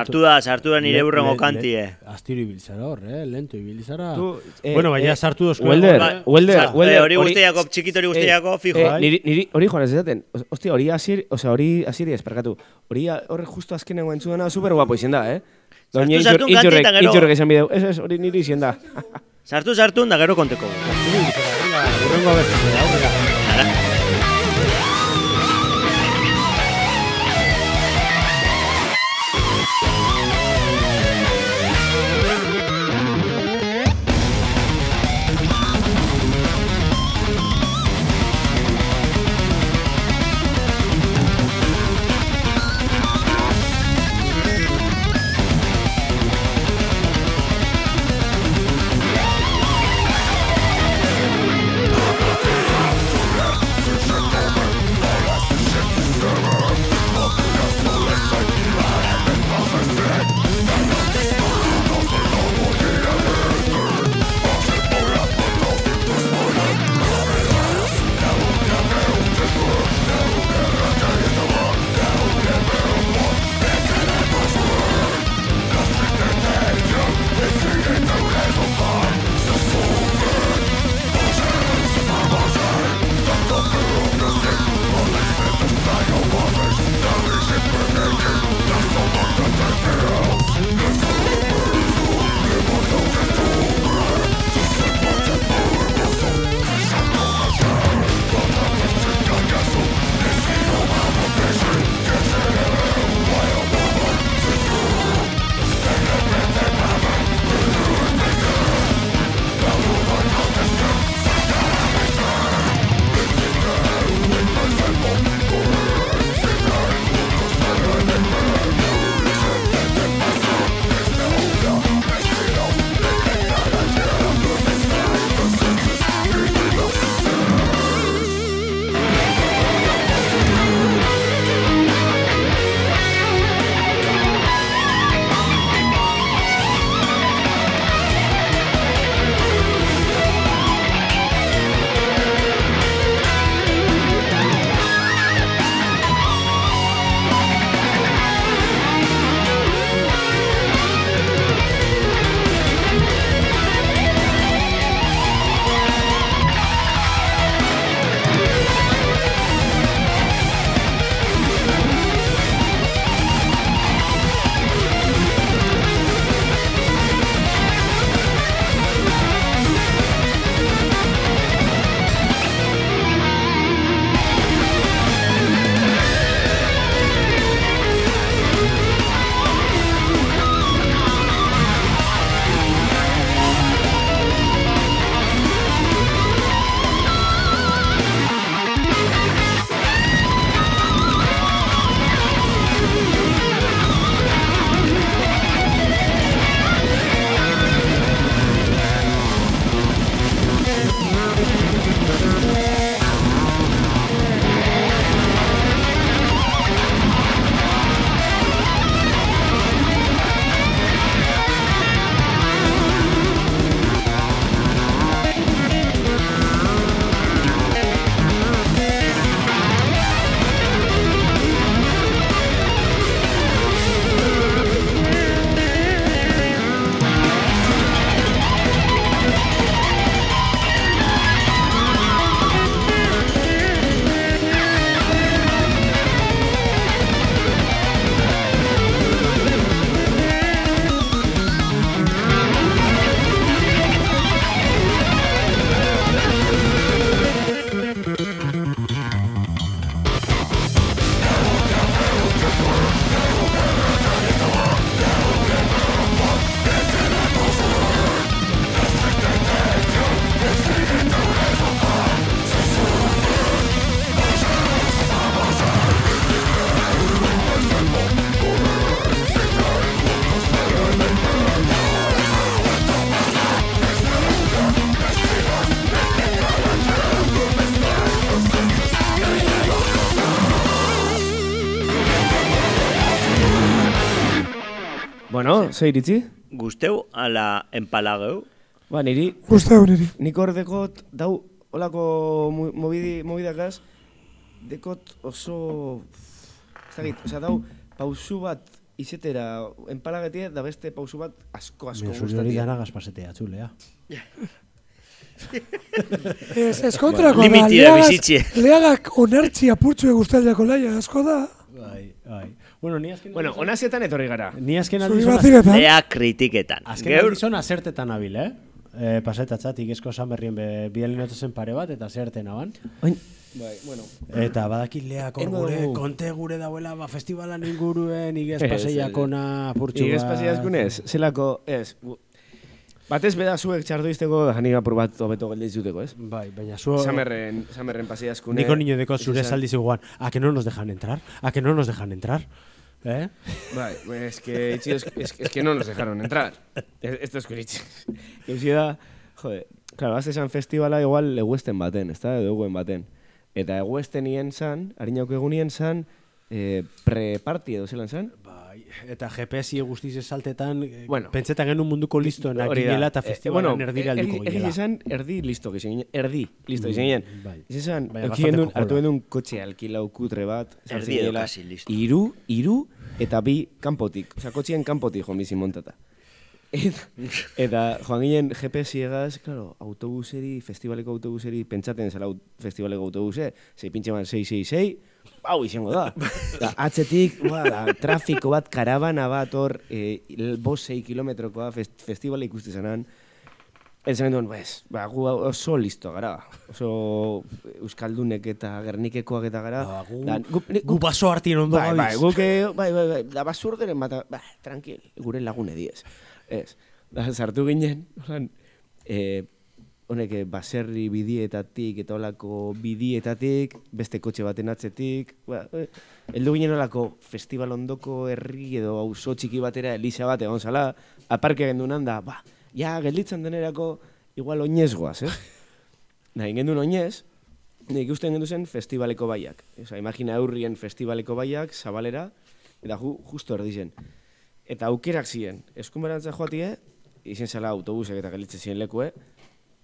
Sartu da, sartu da nire Le- burrengo le- kantie. Astiro ibilizara hor, eh? Lento ibilizara. Tu, eh, bueno, baina eh, sartu dozko. Welder, Welder, Welder. eh, hori guztiako, txikito hori guztiako, fijo. Eh, niri, niri, hori joan ez esaten. Os- Ostia, hori asiri, osea, hori asiri esperkatu. Hori hori justo azkenengo entzudena super guapo izen da, eh? Doña sartu Intxur- kantita, Intxurrek, gero. Intxurrek esan bideu. Ez, ez, hori niri izen da. Sartu, sartu, da gero konteko. Ibilizara, venga, burrengo abestia, aurrera. Ze iritzi? Gusteu ala empalageu? Ba, niri, Gustau niri. nik hor dekot, dau, olako mu- mobidi, mobidakaz, dekot oso, ez dakit, osea, dau, pausu bat izetera enpalagetie da beste pausu bat asko asko Mira, zuri hori gustatia. dana gazpasetea, txulea. Ez, ez kontrako da, leagak, onartzi apurtzu eguztaldiako laia asko da. Bai, bai. Bueno, ni azken Bueno, onazetan etorri gara. Ni azken bazinetan. Lea kritiketan. Azken Geur, aldizona zertetan abil, eh? E, pasetatxat, igezko zan berrien be, bielinotzen pare bat, eta zerten aban. Oin, bai, bueno. Eta badakit leak hor gure, dugu. konte gure dauela, ba, festivalan inguruen, igez Ez, paseiakona, purtsu bat. Igez pasiazkunez, zelako, ez, batez beda zuek txardo izteko, da janik apur bat hobeto gelditzuteko, ez? Bai, baina zu... Samerren, Samerren pasiazkune. Niko niño deko zure esaldi ziguan, a que no nos dejan entrar, a que no nos dejan entrar. Eh? Bai, es que, itxi, es, es, es que no nos dejaron entrar. Es- Esto es curitxe. Gauzi da, jode, claro, azte esan festivala igual eguesten baten, ez da, edo eguen baten. Eta eguestenien zan, harinauko egunien zan, eh, pre-party edo zelan zan? Bai, eta GPS guztiz saltetan, bueno, Bueno. pentsetan genuen munduko listoenak ginela eta Eh, festivalan bueno, erdira aldiko erdi- ginela. Erdi izan, erdi listo gizien ginen, erdi listo gizien ginen. bai. Izan, jojola. hartu gendun kotxe alkilau kutre bat. Erdi edo kasi listo. Iru, iru, eta bi kanpotik. Osa, kotxien kanpotik joan bizi montata. Eta, eta joan ginen GPS egaz, claro, autobuseri, festivaleko autobuseri, pentsaten zela festivaleko autobuse, zei pintxe ban 666, hau izango da. da atzetik, ba, da, trafiko bat, karabana bat hor, e, bost sei kilometrokoa fest, festivala ikuste zenan, Ez zen duen, bez, ba, gu oso listo gara. Oso Euskaldunek eta Gernikekoak eta gara. Ba, gu, Da, gu, ni- gu baso hartien ondo bai, bai, guk, eh, bai, bai, bai, da basurderen bat, ba, tranquil, gure lagune diez. Ez, da, sartu ginen, holan, eh, honek eh, baserri bidietatik eta olako bidietatik, beste kotxe baten atzetik, ba, eh, heldu ginen olako festival ondoko herri edo auzo txiki batera Elisa bat egon zala, aparke gendunan da, ba, ja, gelditzen denerako igual oinez goaz, eh? Nahi, gendun oinez, nik ikusten gendu zen festivaleko baiak. Osa, imagina aurrien festivaleko baiak, zabalera, eta ju, justo erdi zen. Eta aukerak ziren, eskumerantza joatie, izen zela autobusek eta gelditzen ziren lekue,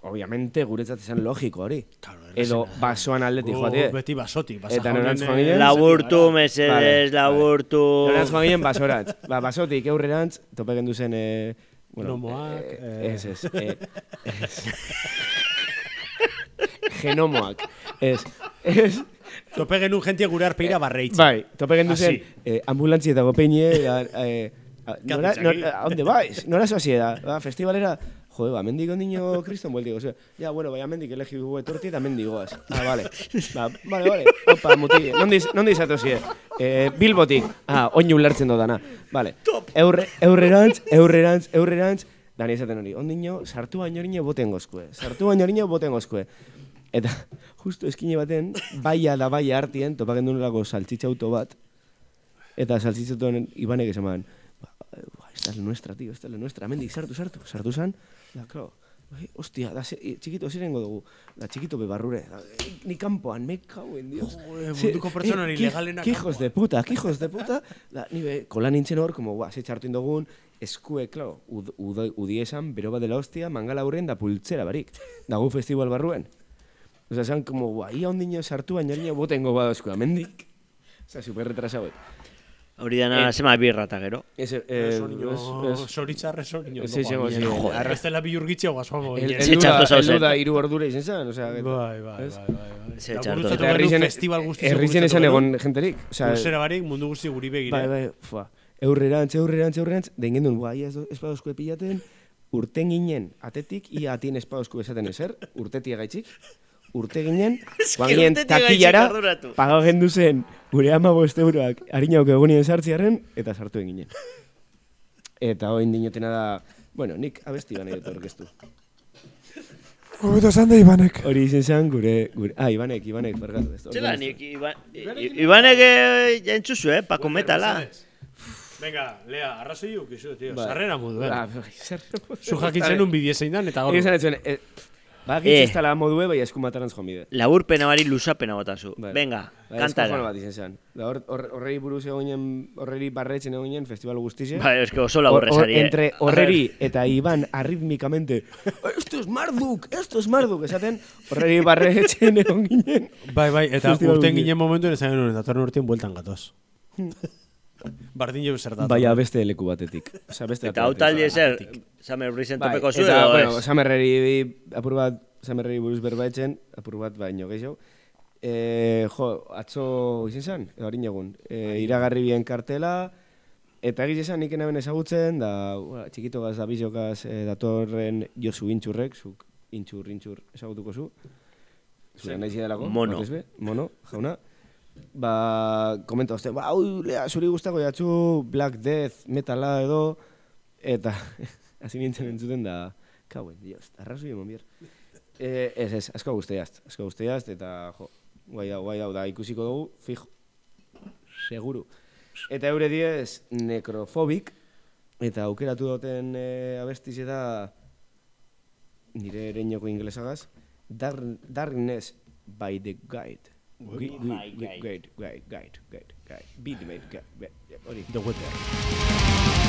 obviamente guretzat esan logiko hori. Claro, Edo basoan aldetik Gu joatie. beti basotik. basa Eta norantz eh, joan ginen? Laburtu, Vale, mesedes, vale. laburtu. Norantz joan ginen basorantz. Ba, basotik aurrerantz, tope gendu zen... Eh, Gnomoak, eh, eh. Ez, ez. Eh, ez. Genomoak. Ez. Ez. Tope genuen jentia gure arpeira barreitzen. Bai, tope gendu zen eh, ambulantzi eta gopeinie, a, eh, a, nora, haces nor, aquí? a, onde vais? Nora jode, ba, mendigo niño kriston bueltiko, ose, ja, bueno, bai, mendik elegi dugu etorti eta mendigoaz. Ah, vale. Ba, vale, vale. Opa, muti, nondi, nondi zatozie? Eh, Bilbotik. Ah, oin ulertzen dodana. Vale. Eurre, eurrerantz, eurrerantz, eurrerantz, Dani esaten hori, ondino, sartu baino orine boten gozkue. Sartu baino orine boten gozkue. Eta, justu eskine baten, baia da baia hartien, topa gendunelako saltzitza auto bat, eta saltzitza autoen Ibanek esan badan, ba, ba, esta es nuestra, tío, esta es nuestra, mendik, sartu, sartu, sartu zan, da, claro, bai, hostia, da, ze, txikito zirengo dugu, da, txikito bebarrure, da, eh, ni kanpoan, me cago en Dios. Joder, Ze- munduko pertsona eh, ni ki hijos de puta, ki hijos de puta, da, ni be, kola nintzen hor, como, ba, ze txartu indogun, eskue, claro, ud, ud, udiesan, bero bat dela hostia, mangala aurren da pultzera barik, dago festival barruen. Osa, esan, como, ba, ia ondino sartu baina niño botengo badozko, amendik. Osa, super retrasado. Hori dana, zema birra eta gero. Eh, eh, es, Zoritzarre zoriño. Sí, sí, sí. Arrastela bilurgitxeo gazoango. el, ginen. el, Ze duda, txarto el zauzen. duda iru ordura izen zen, osea, Bai, bai, bai, Ez? bai, bai. Ze gurutzatu Eta herri genuen zen, festival guztiz. herri zen esan egon jenterik. Osea, Kursera barik mundu guzti guri begira. bai, bai, fua. Eurrerantz, eurrerantz, eurrerantz, den gendun, bai, ez espadozko pilaten, urten ginen, atetik, ia atien espadozko esaten ezer, urtetik gaitxik, urte ginen, joan ginen takillara, arduratu. paga gendu zen, gure ama bost euroak, harinauk egunien sartziaren, eta sartu ginen. Eta hoin dinotena da, bueno, nik abesti bane dut orkestu. Hobeto esan da Ibanek. Hori izen zen gure, gure, ah, Ibanek, Ibanek, barkatu. ez orkestu. nik Iban, I- Ibanek eh, jentzuzu, eh, Paco Metala. Venga, Lea, arrazoi ukizu, tío. Bai. Sarrera moduen. Ba, bai, zer- Zu jakitzen un bidie zein dan, eta gaur. esan etzuen, eh, bakitz Eh. ez dela modue, bai eskumatarantz joan bide. Laburpena bari luzapena botazu. Bai. Venga, Bai, kantara. eskojono bat izen zen. Da, hor, hor, horreri buruz egoinen, horreri barretzen egoinen festival guztize. Ba, eske oso hor- laburrezari, eh. entre horreri eta Iban arritmikamente, esto es Marduk, esto es Marduk, esaten, horreri barretzen egon ginen. Bai, bai, eta urten ginen momentu esan genuen, datorren urtean bueltan gatoz. Bardin jau zer da. Baina beste leku batetik. Osa, beste Eta hau talde ezer, Summer Breezen Bai, topeko zu eta, bueno? Samerreri, apur bat, Samerreri buruz berba etxen, apur bat baino gehiago. E, jo, atzo izan zen, edo harin egun, e, iragarri bien kartela, eta egiz esan nik hemen ezagutzen, da, ua, txikitogaz da bizokaz e, datorren Josu Intxurrek, zuk intxur, intxur ezagutuko zu. Zure nahi zidalako, Mono. mono, jauna. Ba, komenta oste, ba, lea, zuri guztako jatzu Black Death, metala edo, eta hasi nintzen entzuten da, kauen, dios, arrazoi emon bier. E, ez, ez, asko guztiaz, asko guztiaz, eta jo, guai hau, guai hau, da ikusiko dugu, fijo, seguru. Eta eure diez, nekrofobik, eta aukeratu duten e, abestiz eta nire ereinoko inglesagaz, Dar Darkness by the Guide. Gui- gui- by gui- guide. Guide, guide, guide, guide, guide. Be the guide, guide, guide, hori. The Weather.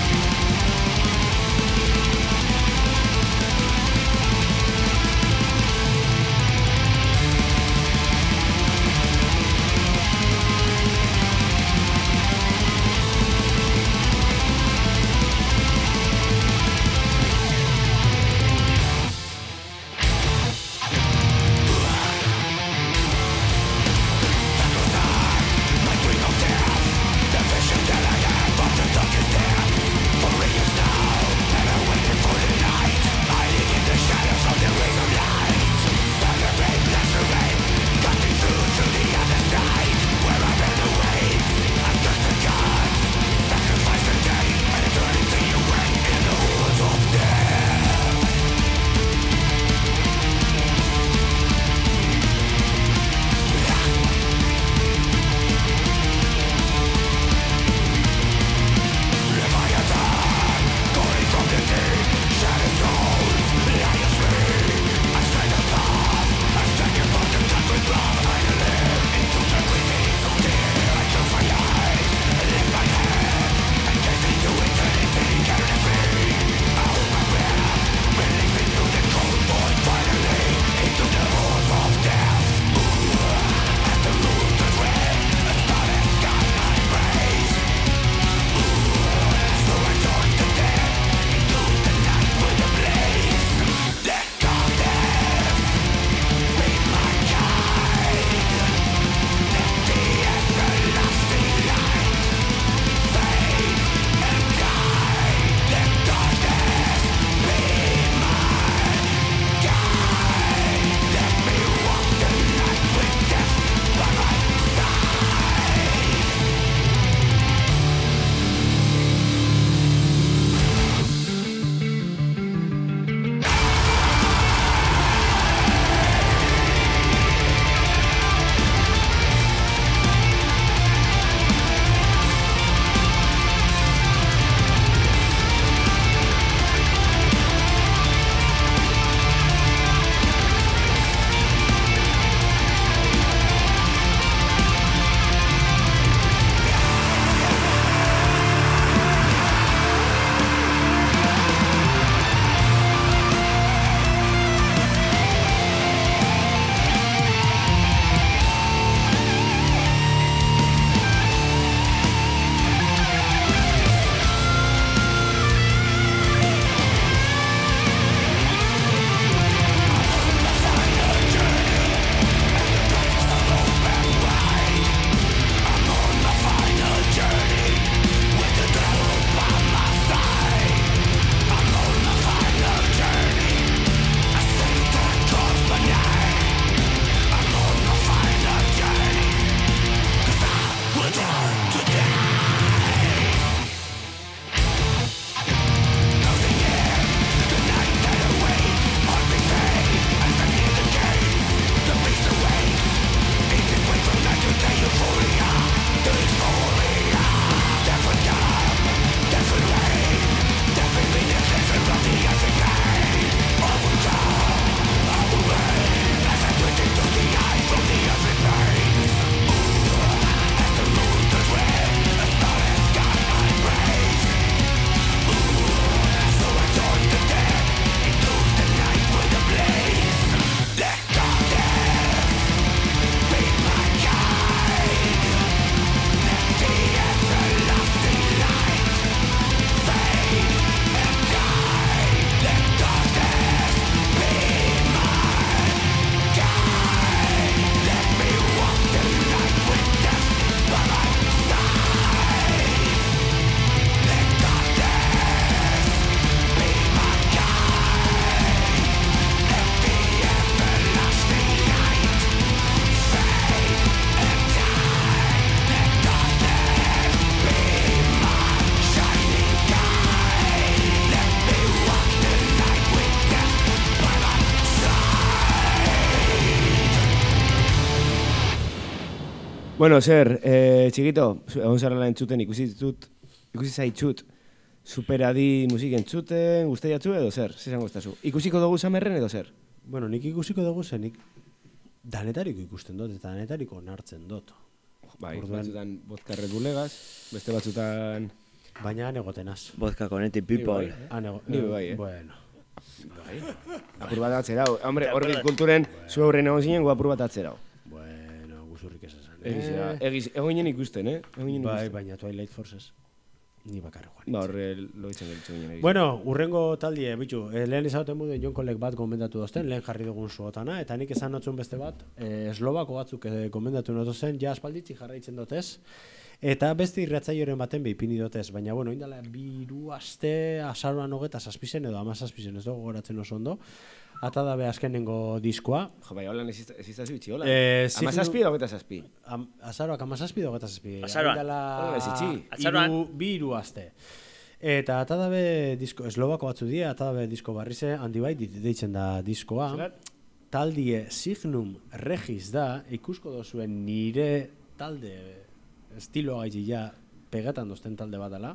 Bueno, zer, eh, txikito, zu- egon zarela entzuten ikusi ditut, ikusi zaitzut, superadi musik entzuten, guztiatzu edo zer, zesango estazu. Ikusiko dugu zamerren edo zer? Bueno, nik ikusiko dugu zen, nik danetariko ikusten dut eta danetariko onartzen dut. Bai, Orduan- batzutan vodka Red Bullegaz, beste batzutan... Baina han egotenaz. Vodka Connected People. Han ego, Ni bai, eh? Bueno, Apur bat atzera, hombre, horrek kulturen zu aurren egon zinen, gu apur bat atzera. bueno, guzurrik ez esan. Egiz, egiz, egon ginen ikusten, eh? Egon ginen Bai, ikusten. baina Twilight Forces. Ni bakarri joan. Ba, horre loitzen gelditzen ginen. Bueno, urrengo taldie, bitu, eh, lehen izauten muden Jon Kolek bat gomendatu dozten, lehen jarri dugun zuotana, eta nik esan notzun beste bat, eh, eslovako batzuk eh, gomendatu notu zen, ja aspalditzi jarraitzen dotez, eta beste irratzaioren baten behipini dotez, baina bueno, indala biru aste, azaroan hogeta zazpizen edo amazazpizen, ez dugu goratzen oso ondo, ata da be azkenengo diskoa, Jo, bai, holan existazio itxi, holan. Eh, Ama signu- zazpi edo beta zazpi. Am, azaroak amazazpi edo geta zazpi. Azaroan. Hola, ez itxi. Azaroan. Iru, bi hiru aste. Eta atadabe disko, eslovako batzu dira, atadabe disko barrize, handi bai, deitzen da diskoa. Zerat? Taldie signum regis da, ikusko dozuen nire talde estilo gaiti ja pegatan dozten talde bat dela.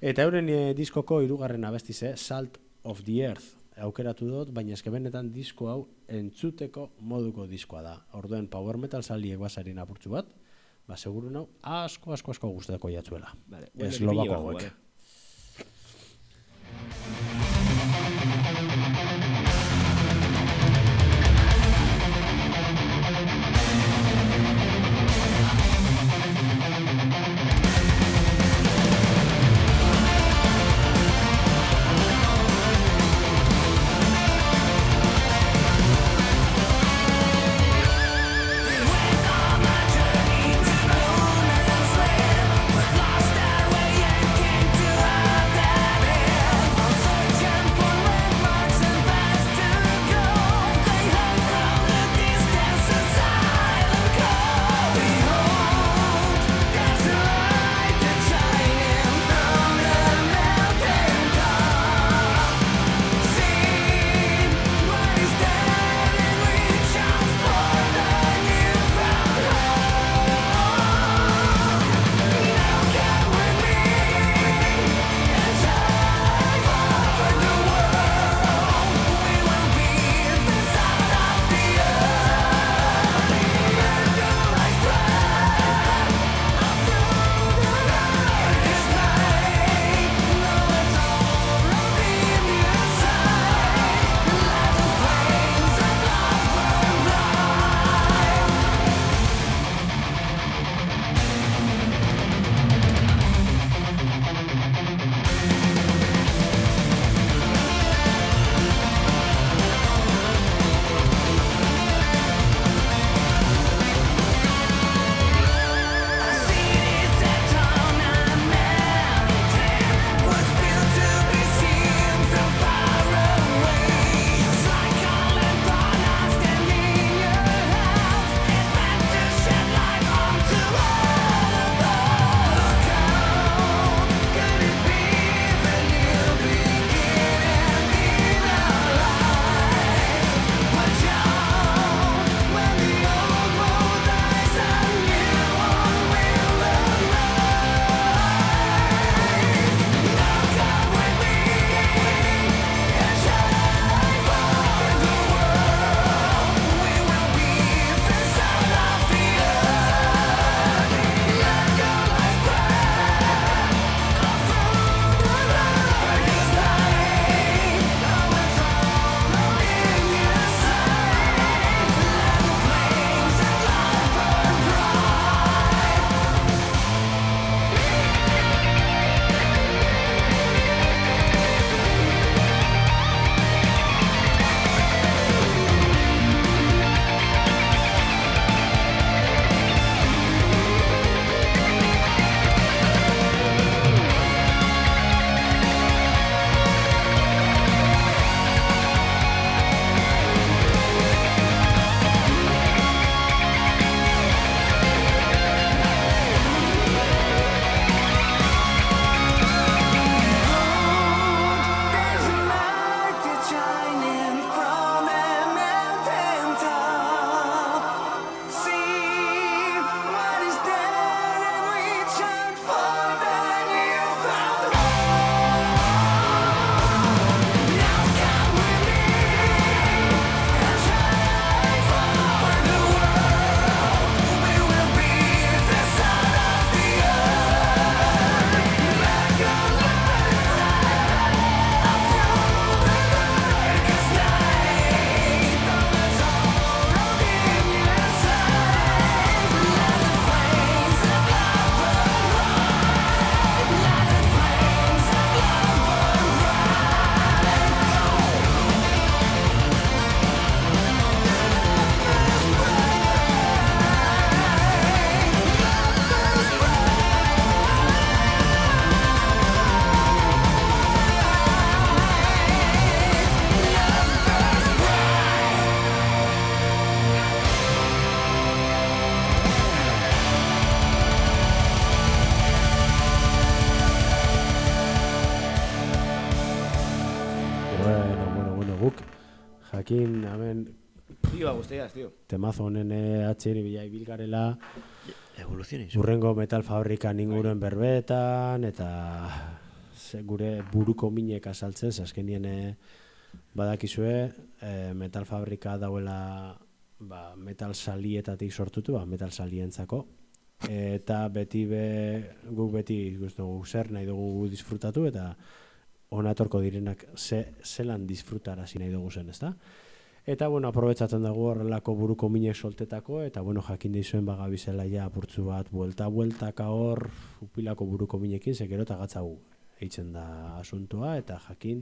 Eta euren eh, diskoko hirugarren abestize, Salt of the Earth aukeratu dut, baina eske benetan disko hau entzuteko moduko diskoa da. Orduen power metal saliek basarin apurtzu bat, ba seguru nau asko asko asko gustatuko jatzuela. Vale, Eslovako hauek. Temazo honen eh, atxeri bila ibilgarela, Evoluzionis. urrengo metal fabrikan inguruen berbetan, eta gure buruko minek azaltzen, ze azkenien eh, badakizue, eh, metal fabrika dauela ba, metal salietatik sortutu, ba, metal salientzako, eta beti be, guk beti dugu zer nahi dugu disfrutatu, eta onatorko direnak ze, zelan disfrutarazi nahi dugu zen, ezta? Eta, bueno, aprobetsatzen dugu horrelako buruko minek soltetako, eta, bueno, jakin dizuen bagabizela ja apurtzu bat, buelta-bueltaka hor, upilako buruko minekin, ze gero eta gatzau eitzen da asuntua, eta jakin,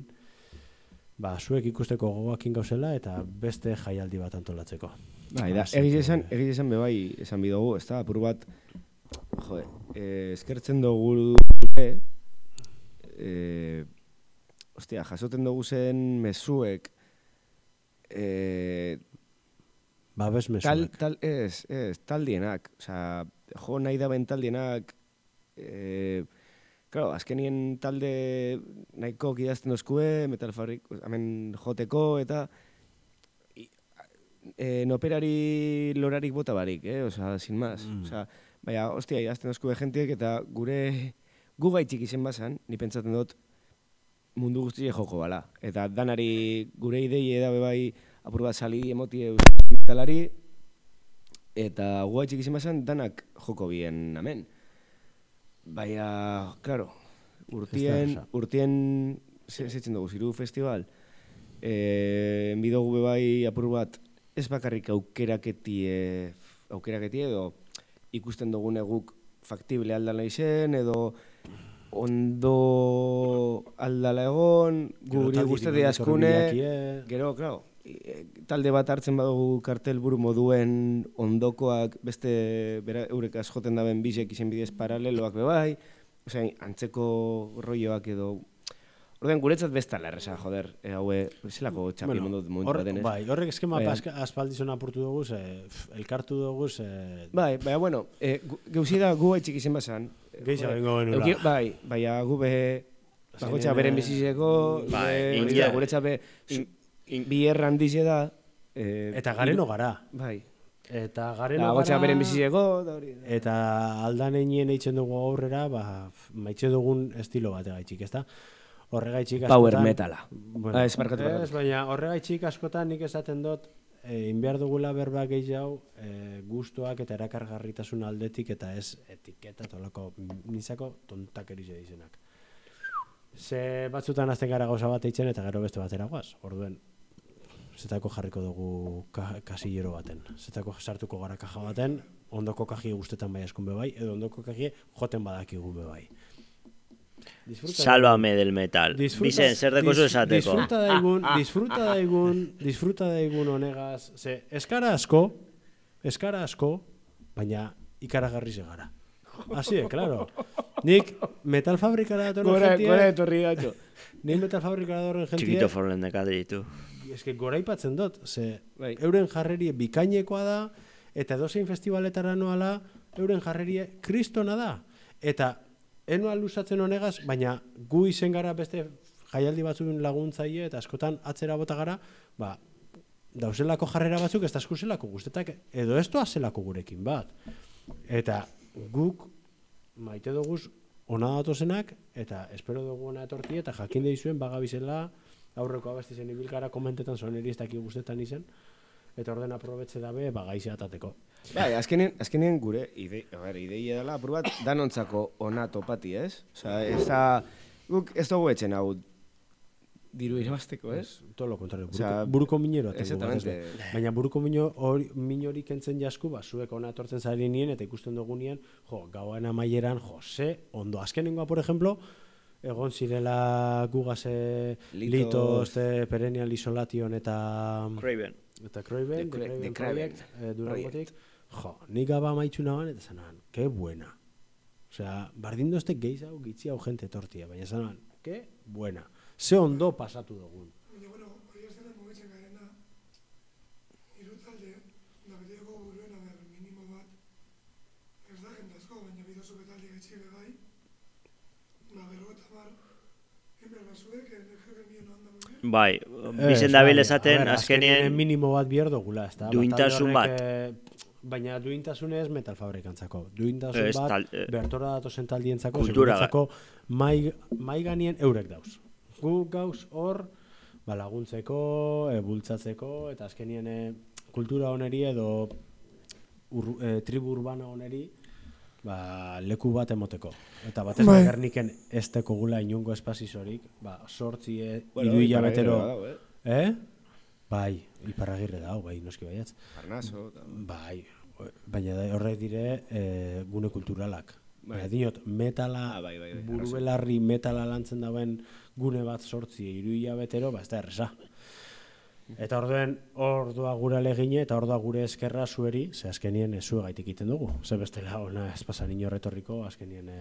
ba, zuek ikusteko gogoakin gauzela, eta beste jaialdi bat antolatzeko. Bai, da, egiz que- esan, egiz esan bebai esan bidogu, ez da, apur bat, jo, eh, eskertzen dugu eh, ostia, jasoten dugu zen mezuek, eh, Babes tal, mesuak. tal, ez, ez, taldienak, osea, jo nahi da ben taldienak, eh, Claro, azkenien talde nahiko idazten dozkue, metal fabrik, hemen joteko, eta e, noperari lorarik bota barik, eh? Osa, sin más. Mm. Osa, baina, ostia, idazten dozkue jentiek, eta gure gu gaitxik izen bazan, ni pentsatzen dut mundu guztie joko bala. Eta danari gure idei eda bai apur bat sali emotie metalari, eta gu gaitxik izen bazan, danak joko bien amen. Baina, claro, urtien, urtien, ze- zeitzen dugu, ziru festival, eh, enbidogu bebai apur bat, ez bakarrik aukeraketie, aukeraketie edo ikusten dugun eguk faktible aldala izen, edo ondo aldala egon, guri guztete askune, Gero, claro, e, talde bat hartzen badugu kartel buru moduen ondokoak beste bera, eurek joten daben bisek izen bidez paraleloak bebai, osea, antzeko rolloak edo... Orden, guretzat bestala erresa, joder, e, haue, zelako txapi bueno, mundu momentu hor- baten, ez? bai, horrek eskema Bai, paska, aspaldizun apurtu dugu, pf, elkartu dugu, ze, Bai, baina, bueno, e, gu- gauzi da gu haitxik izen bazan. e, Geixa joder, bengo genula. euki- Bai, baina gu be... Bakoitza beren bizizeko, Bai, be- in- hori da, guretzat be, in- bi erran dize da. E, eta gareno gara. Bai. Eta gareno Da, gotxa gara, beren bizizeko, da hori. eta aldan einien eitzen dugu aurrera, ba, maitxe dugun estilo bat egaitxik, ezta? Horregaitxik Power askotan... metala. Bueno, Ah, ez, barkatu, barkatu. ez, baina horregaitxik askotan nik esaten dut, e, inbehar dugula berba gehiago e, gustoak eta erakargarritasun aldetik eta ez etiketa tolako nizako tontakerize dizenak. Ze batzutan azten gara gauza bat eitzen eta gero beste batera guaz. Orduen, zetako jarriko dugu ka, kasillero baten. Zetako sartuko gara kaja baten, ondoko kaji guztetan bai askun bai, edo ondoko kaji joten badakigu be bai. Disfruta Sálvame del metal. Disfruta- Bizen, zer dekozu dis- esateko? Disfruta daigun, disfruta daigun, disfruta daigun honegaz, ze, eskara asko, eskara asko, baina ikaragarri gara. Así de, claro. Nik metal fabrikara datorren Gora, jentia, gora etorri datxo. nik metal fabrikara datorren jentia, Txikito forlen dekate ditu. eske goraipatzen dut, ze Bai. euren jarrerie bikainekoa da, eta edozein festivaletara noala, euren jarrerie kristona da. Eta enoa luzatzen honegaz, baina gu izen gara beste jaialdi batzuen laguntzaile, eta askotan atzera bota gara, ba, dauzelako jarrera batzuk ez da eskuzelako guztetak, edo ez doa zelako gurekin bat. Eta guk maite duguz ona datozenak, eta espero dugu ona etorti, eta jakin deizuen bagabizela, aurreko abesti zen ibilkara komentetan zoneri ez daki guztetan izen, eta orden aprobetxe dabe bagaizea atateko. Bai, azkenien, azkenien gure ide, ber, ideia dela apur bat danontzako ona topati, ez? Osea, ez da, guk ez dugu etxen hau diru irabazteko, ez? Ez, todo lo contrario, buruko, Osea, buruko minero exactamente. Baina buruko mino hori, minori kentzen jasku, ba, zuek ona etortzen zari nien, eta ikusten dugunean, jo, gauan amaieran, jo, ze, ondo, azkenengoa, por ejemplo, egon zirela gugase Litos. litos, de perennial isolation eta Craven. Eta The Craven Project, eh, Durangotik, jo, nik gaba maitxu naban, eta zanan, que buena. Osea, bardin dozte gehiago gitzi hau jente etortia, baina zanan, que buena. Ze ondo pasatu dugun. Baina, bueno, hori ez dena mugitzen garena, hiru talde, da betiako buruen, aber, minimo bat, ez da jende asko, baina bidozu betaldi gaitxi be bai, ba, berro eta mar, enber basuek, energio mion handa muy bien. Bai, Ez, bizen dabil bai, esaten, azkenien, minimo bat behar dugula, ez da? duintasun bat. baina duintasunez metal fabrikantzako. Duintasun bat, tal- eh, bertora datozen taldientzako, Kultura segurentzako mai, mai ganien eurek dauz. Gu gauz hor, ba, laguntzeko, e, bultzatzeko, eta azkenien e, kultura oneri edo ur, e, tribu urbana oneri, ba, leku bat emoteko. Eta batez Bai. Gerniken ez tekogula inungo espazizorik, ba, sortzi e, Bueno, hiru Iparragirre hilabetero, eh? eh? Bai, iparragirre dago, bai, noski baiatz. Arnaso, eta... Bai, baina da, horrek dire e, gune kulturalak. Bai. Baina diot, metala, Ah, bai, bai, bai, burubelarri metala lantzen dauen gune bat sortzi hiru hilabetero, ba ez da erresa. Eta orduen, ordua gure alegine eta ordua gure eskerra zueri, ze azkenien ez gaitik egiten dugu. Ze bestela ona ez pasan inorretorriko, azkenien e,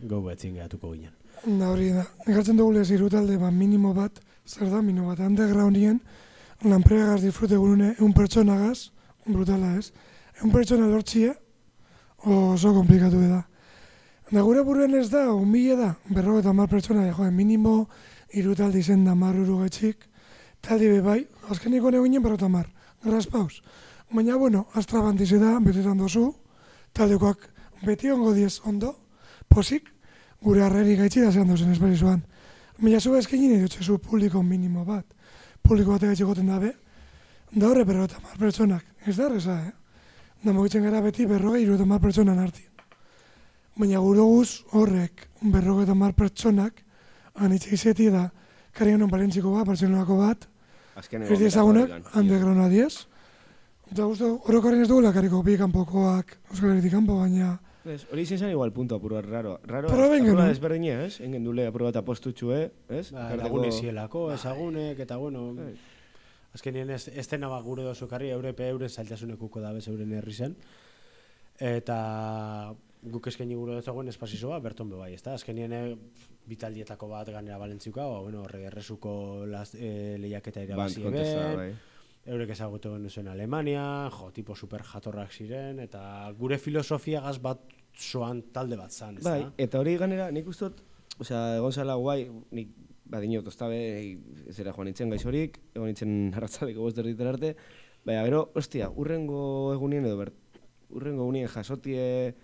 gau betzin gehatuko ginen. Da hori da. Egartzen dugu lez irutalde bat minimo bat, zer da minimo bat, undergroundien, lanpregaz disfrute gurune, eun pertsonagaz, brutala ez, eun pertsona lortxie, oso komplikatu da. Da gure buruen ez da, humile da, berro eta mar pertsona, joe, minimo irutaldi zen da mar urugaitxik, taldi be bai, azkeniko neginen berro eta mar, grazpauz. Baina, bueno, astra bandize da, betetan dozu, taldekoak beti ongo diez ondo, posik, gure harreri gaitxi da zehan dozen esperizuan. Baina zu dutxe zu publiko minimo bat. Publiko bat goten dabe, da horre berro eta mar pertsonak. Ez da erreza, eh? Da mugitzen gara beti berrogei iru eta mar pertsonan arti. Baina gure guz horrek berrogei eta mar pertsonak anitxe izeti da kari honen balentziko bat, Bartzelonako bat, Azken ez diezagunak, undergrounda diez. Eta guztu, orokorren ez dugula kariko bi kanpokoak, Euskal Herritik kanpo, baina Ez, hori izan zen igual punto apur bat raro. Raro, Pero venga, apur bat no? ezberdina, ez? Engen dule apur bat apostutxue, ez? Ba, Karteko- lagun izielako, ezagunek, eta bueno, Bai. azkenien ez, ez dena ba gure dozu karri, eurepe euren zailtasunekuko dabe euren herri zen. Eta guk eskaini gure dutzagoen espazizoa, berton be bai, ezta? Azkenien eh, bitaldietako bat ganera balentziuka, ba, bueno, horre errezuko las, e, lehiaketa irabazi kontesta, eben, bai. eurek ezagutu zuen Alemania, jo, tipo super jatorrak ziren, eta gure filosofiagaz bat zoan talde bat zan, ezta? Bai, eta hori ganera, nik uste dut, osea, egon zela guai, nik badinot, oztabe, ez era joan nintzen gaixorik, egon nintzen arratzaleko bost erditer arte, baina gero, ostia, urrengo egunien edo, ber, urrengo egunien jasotie,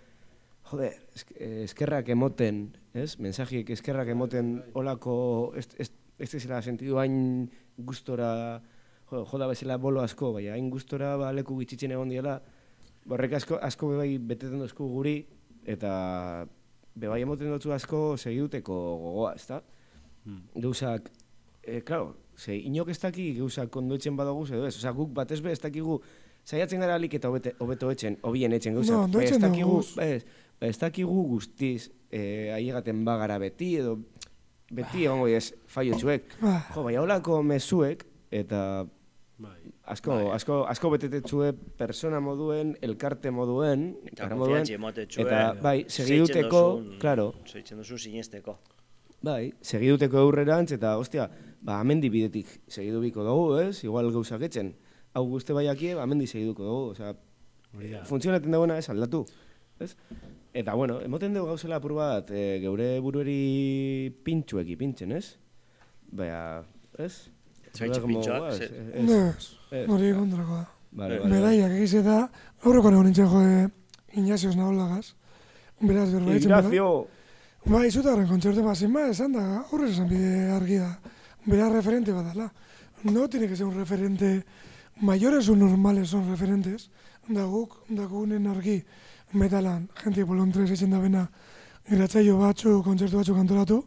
eh, eskerrak emoten, ez? Mensajiek eskerrak emoten olako, ez, ez, ez zela sentidu hain gustora, jo, joda bezala bolo asko, baina hain gustora ba, leku gitzitzen egon diela, Horrek asko, asko bebai beteten dozku guri, eta bebai emoten dutzu asko segiduteko gogoa, ezta? Hmm. Gauzak, e, claro, ze inok ez daki gauzak kondoetzen badoguz edo ez, osea, guk batez be ez dakigu, saiatzen gara alik eta hobeto etxen, hobien etxen gauzak, No, ez dakigu, ez, ez dakigu guztiz, e, ailegaten bagara beti, edo beti egongo ez faiotxuek. Ba, Jo, bai, holako mezuek, eta Bai. asko, asko, asko betetetzue persona moduen, elkarte moduen, Eta emotetxue. eta bai, segiduteko, claro, Zeitzen duzu sinesteko. bai, segiduteko eurrerantz, eta ostia, ba, amendi bidetik segidu biko dugu, ez? Igual gauzak etzen. Hau guzti baiakie, ba, amendi segiduko dugu, osea, funtzionaten dagoena ez aldatu, ez? Eta, bueno, emoten dugu gauzela apur bat, e, geure burueri pintxueki pintzen, ez? Baina, ez? Zaitxe Como, pintxoak, ez, ez, ez. hori kontrakoa. Vale, vale, vale. Medaiak egiz eta aurreko egon nintzen joe Ignazioz naholagaz. Beraz berbaitzen bera. Ignacio! Ba, izuta horren kontzertu bat zin ba, esan da, horre esan bide argi da. Bera referente badala. No tiene que ser un referente, mayores o normales son referentes, da guk, da gunen argi metalan, gente bolontrez etxen da bena, iratzaio batzu, kontzertu batzu kantolatu,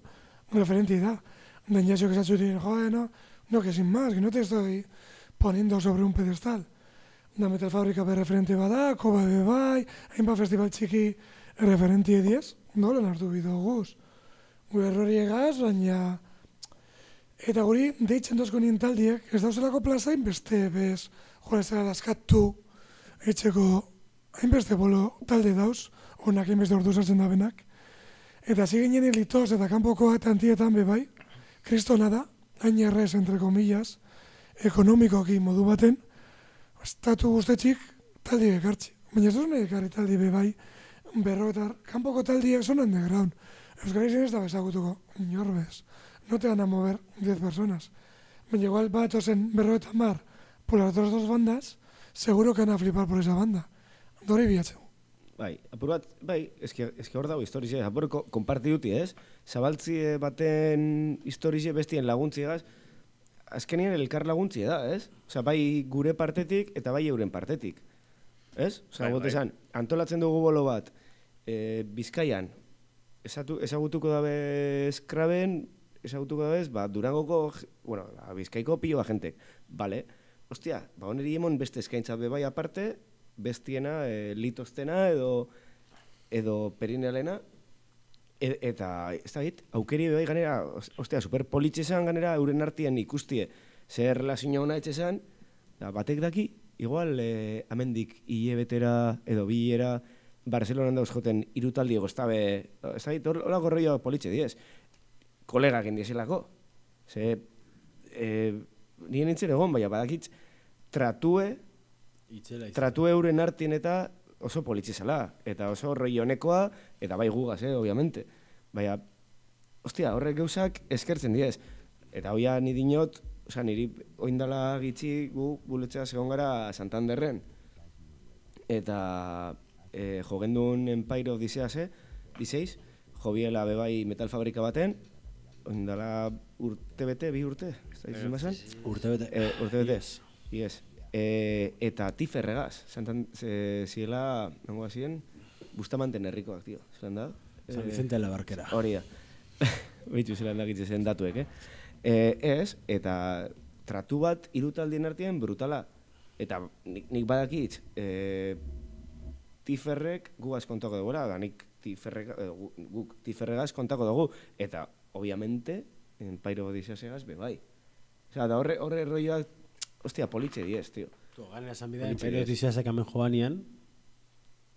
referente da. Ignazio que esatzu dien, joder, no, no, que sin más, que no te estoy poniendo sobre un pedestal. Da Metal Fabrika be referente bada, Koba be bai, hainbat festival txiki referentie diez, nolen hartu bido guz. Gure errori egaz, baina... Eta guri, deitzen dozko nien taldiek, ez dauzelako plazain beste bez, jo ez zara laskatu, etxeko hainbeste bolo talde dauz, onak hainbeste ordu sartzen da benak. Eta hasi ginen litoz eta kanpokoa eta antietan be bai, kristona da, hain errez, entre komillas, ekonomikoki modu baten, estatu guztetxik taldi ekartzi. Baina ez duz nahi ekarri taldi be bai, berroetar, kanpoko taldiek son underground. Euskal Herrian ez da bezagutuko, inor bez. No te van a mover 10 personas. Baina igual va zen berrogetan mar por las dos dos bandas, seguro que van a flipar por esa banda. Dori bihatzeu. Bai, apur bat, bai, eske, eske hor dago historize, apur ko, konparti duti, ez? Zabaltzi baten historize bestien laguntziegaz, azkenien elkar laguntzi da, ez? Osa, bai gure partetik eta bai euren partetik. Ez? Osa, Bai, bai. antolatzen dugu bolo bat, e, Bizkaian, esatu, ezagutuko dabe eskraben, ezagutuko dabe, ba, Durangoko, bueno, ba, Bizkaiko pilo ba jentek. Bale, ostia, ba, oneri emon beste eskaintza be bai aparte, bestiena, e, litoztena edo, edo perinelena, e, eta, ez da bit, aukeri bai ganera, os- ostia, super politxesan ganera, euren artien ikustie, zer relazio hona etxesan, da, batek daki, igual, e, amendik hilebetera edo bilera, Barcelonan dauz joten irutaldi egoztabe, ez da hor- horako rollo politxe diez, kolegak indiezelako. Ze, e, nien nintzen egon, baina badakitz, tratue, Itzela izan. tratu euren artien eta oso politxezala, eta oso roi honekoa, eta bai gugaz, eh, obviamente. Baina, ostia, horrek gauzak eskertzen diez. Eta hoia ni dinot, osea, niri oindala gitxi gu buletzea segon gara Santanderren. Eta e, jogendun Empire of Disease, diseiz, jobiela bebai metal fabrika baten, oindala urte bete, bi urte, ez da izan bazan? Urte bete. Eh, urte bete. Yes. Eh, eta tiferregaz, santan, ze, ziela, nango hasien, Bustamanten herrikoak, tio. Zelan da? San Eh, Vicente de la Barquera. Hori da. Beitu zelan da zen datuek, eh? Eh, ez, eta tratu bat irutaldien artean brutala. Eta nik, nik badakitz, eh, tiferrek gugaz kontako dugu, da nik tiferrek, gu- guk tiferregaz kontako dugu. Eta, obviamente, en Pairo Odisasegaz, be bai. Osea, da horre, horre rolloak, ostia, politxe diez, tio. Tu, ganera esan Politxe Imperio diez. Tisiasek hemen joanian,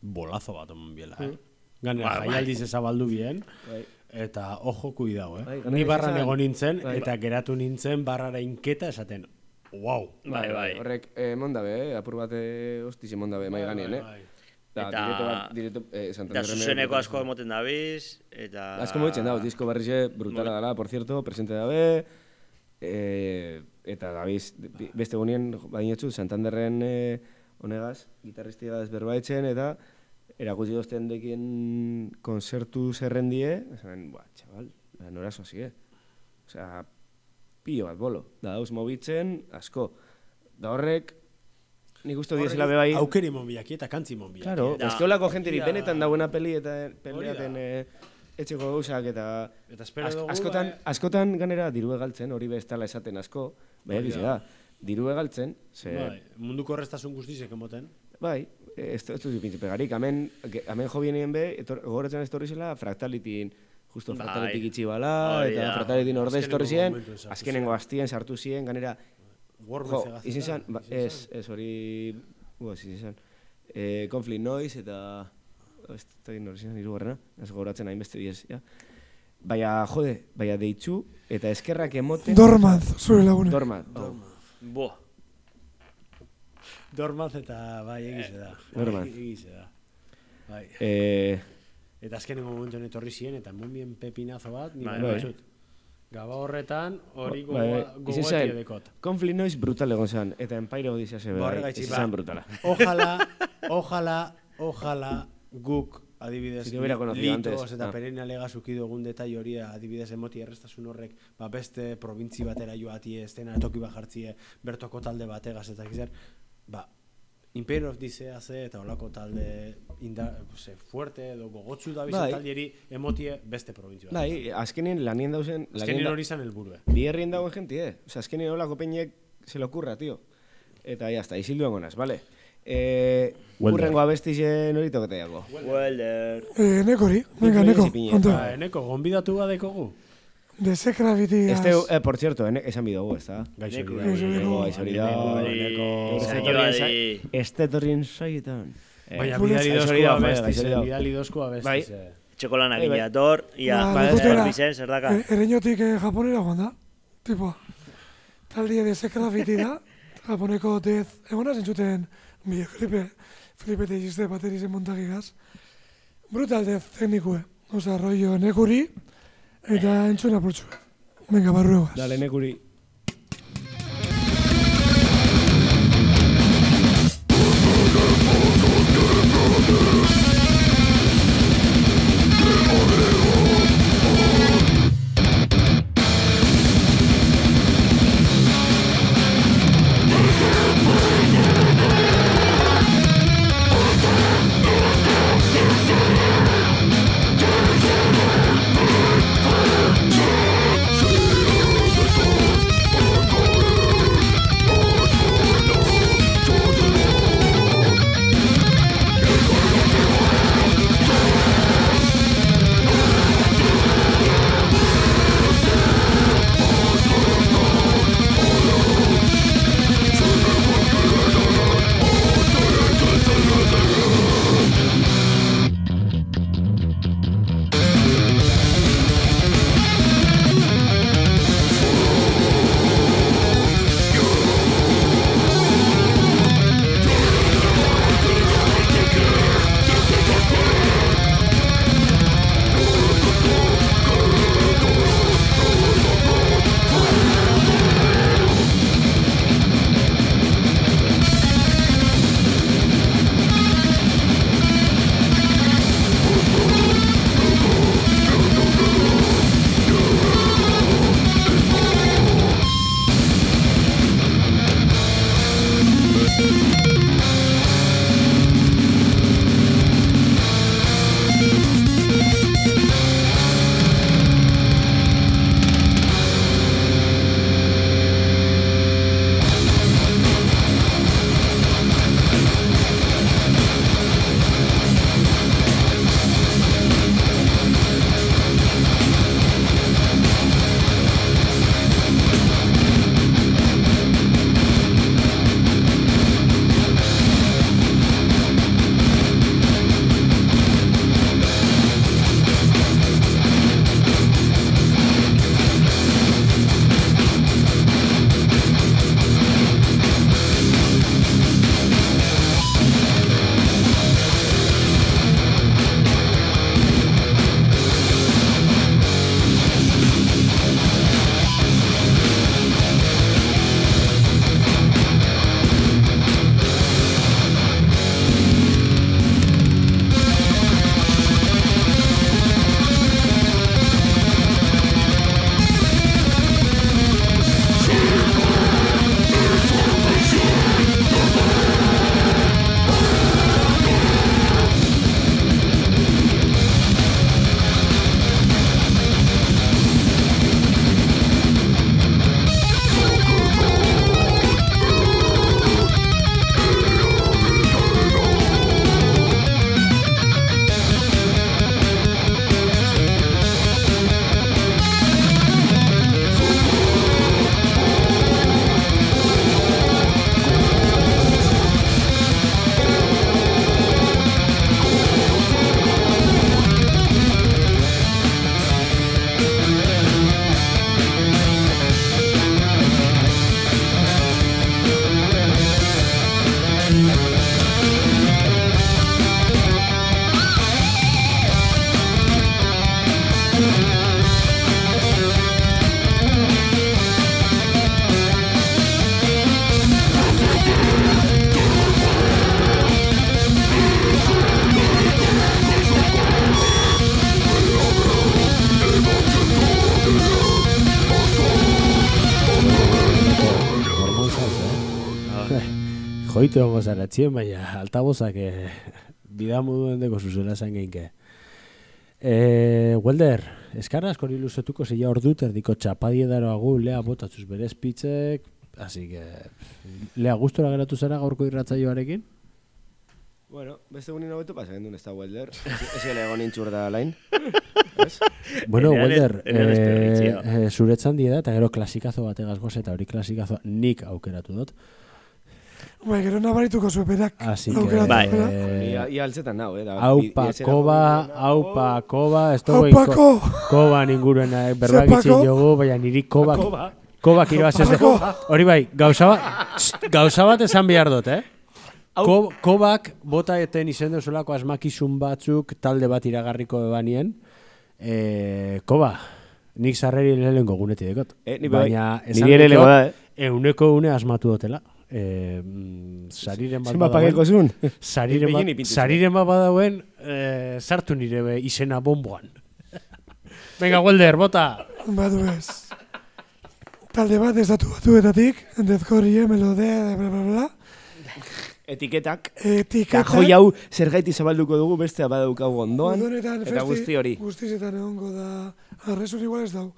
bolazo bat omon biela, eh? Ganera, Bai, bai. jaialdiz ezabaldu bien, Bai. eta ojo kuidao, eh? Bai, Ni barran egon nintzen, Bai. eta geratu nintzen barrara inketa esaten, wow! Bai, bai. Horrek, eh, mondabe, eh? apur bat, eh, hostizi mondabe, mai ganean, eh? Bai, Da, Eta- directo bat, directo, eh, Santanderren zuzeneko asko emoten dabiz, eta... Asko moitzen dauz, disko berrize brutala dela, por cierto, presente dabe, e, eta dabiz, bi- beste gunien, badinetzu, Santanderren e, honegaz, gitarristigaz berbaitzen, eta erakutsi dozten dekien konzertu zerrendie, esan, buah, txabal, da, nora sozie. Osea, pilo bat bolo, da dauz mobitzen, asko. Da horrek, nik uste diezela bebai... Aukeri monbiaki eta kantzi monbiaki. Claro, Da. ez que holako jenterik Ia- benetan dagoena peli eta Hori peleaten da. eh, etxeko gauzak eta Eta espero Ask- dugu, askotan, bai. askotan ganera diru egaltzen, hori bestala esaten asko, bai da. Diru egaltzen, ze, Bai, munduko errestasun guztizek emoten. bai, ez ez dut pintxe pegarik, hemen, hemen jo bienien be, etor, gogoratzen ez torri zela, fraktalitin, justo Bai. fraktalitik itxi bala, Hori eta da. fraktalitin orde Azkenengo estorri ziren, azkenengo astien sartu ziren, ganera, jo, izin zan, ba, ez, ez, hori, gu, ez izin zan, eh, Conflict Noise eta, ez da egin hori zan, irugarrena, ez gogoratzen hainbeste diez, ja. Baina, jode, baina deitzu, eta eskerrak emoten... Dormaz, zure lagunek. Dormat. oh. Bo, Dormaz eta bai egize da. Dormaz. Egize da. Bai. Eh, Eta azkenengo momentu etorri ziren, eta mumien pepinazo bat, ni Bai, bai, bai. Gaba horretan, hori Bai, bai. gogoa zen, dekot. Conflict Noise brutal egon zen, eta Empire Odyssey ze bai, izan brutala. Ojalá, ojalá, ojalá guk adibidez antes, eta ah. perennialega zuki dugun detai hori adibidez emoti errestasun horrek ba beste probintzi batera joatie estena toki bat jartzie bertoko talde bategaz eta zer ba Imperio of Disea ze eta olako talde inda, ze, fuerte edo gogotsu da Bai. taldieri emotie beste probintzi bat. Bai, azkenien lanien dauzen... Azkenin hori izan helburue. Bi herrien dagoen jentie, eh? Osa, azkenien holako peinek se le ocurra, tío. Eta ya está, isildu gonaz, vale? Eh, urrengo abestizen hori toketeiako. Welder. Eh, nekori, venga, neko, konta. Ba, eneko, gonbidatu badekogu. De Secravity Este, eh, por cierto, ene, esan bidogu, ez da? Gaixo Neko. dira. Gaixo hori da. Eneko, Este etorrien saietan. Eh, Baina bidali dozko hori da, abestiz, gaixo hori da. bidali dozko abestiz. Bai. eh. Etxeko lanak Bai, bai. inator, ia, Ba, lekutera. zer daka. Ereñotik eh, japonera joan da, tipo, taldia de Secravity da, japoneko death, egona zentzuten bideoklipe, Felipe Teixiste baterizen montagigaz, brutal death teknikue, oza, rollo nekuri, eta entzuna purtsu. Venga, barruegaz. Dale, nekuri. Joite hongo zara txien, baina altabozak eh, bidamuduen deko zuzela zain geinke. Eh, Welder, eskara askori luzetuko zila hor dut, erdiko txapadiedaro agu, lea botatzuz bere espitzek, así que, lea gustora geratu zara gaurko irratzaioarekin? Bueno, beste gunin hobeto pasa gendun ez da welder. Ez gela egon intxur da lain. Bueno, Enean- Welder, eh, esperientzia. eh, zuretzan die da, eta gero klasikazo bategaz goz, eta hori klasikazo nik aukeratu dut. Bai, gero nabarituko zueperak. Así que, Bai. zuela. Ia, ia altzetan nau, eh? Aupa, koba, aupa, koba, ez Hau dugu pako! koba ninguruen eh, pako? jogu, baina niri koba, Koba. koba kiro ez. Hori bai, gauza bat, gauza bat esan behar dut, eh? Ko, kobak bota eten izen duzulako asmakizun batzuk talde bat iragarriko ebanien. E, koba, nik zarreri lehenko gunetik dekot. Eh, ni bai. Baina esan Niri ere lego da, eh? Euneko une asmatu dutela. E, mm, sariren bat Zenba pageko zuen? sariren bat, sariren bat badauen, e, sartu nire be, izena bomboan. Venga, Welder, bota! Badu ez. Talde bat ez datu batuetatik, dezkorie, melodea, bla, bla, bla. Etiketak. Etiketa. Kajoi hau zergaiti zabalduko dugu bestea badaukagu ondoan. Udonetan Eta festi- guzti hori. Guztizetan egongo da, arrezun igual ez dau.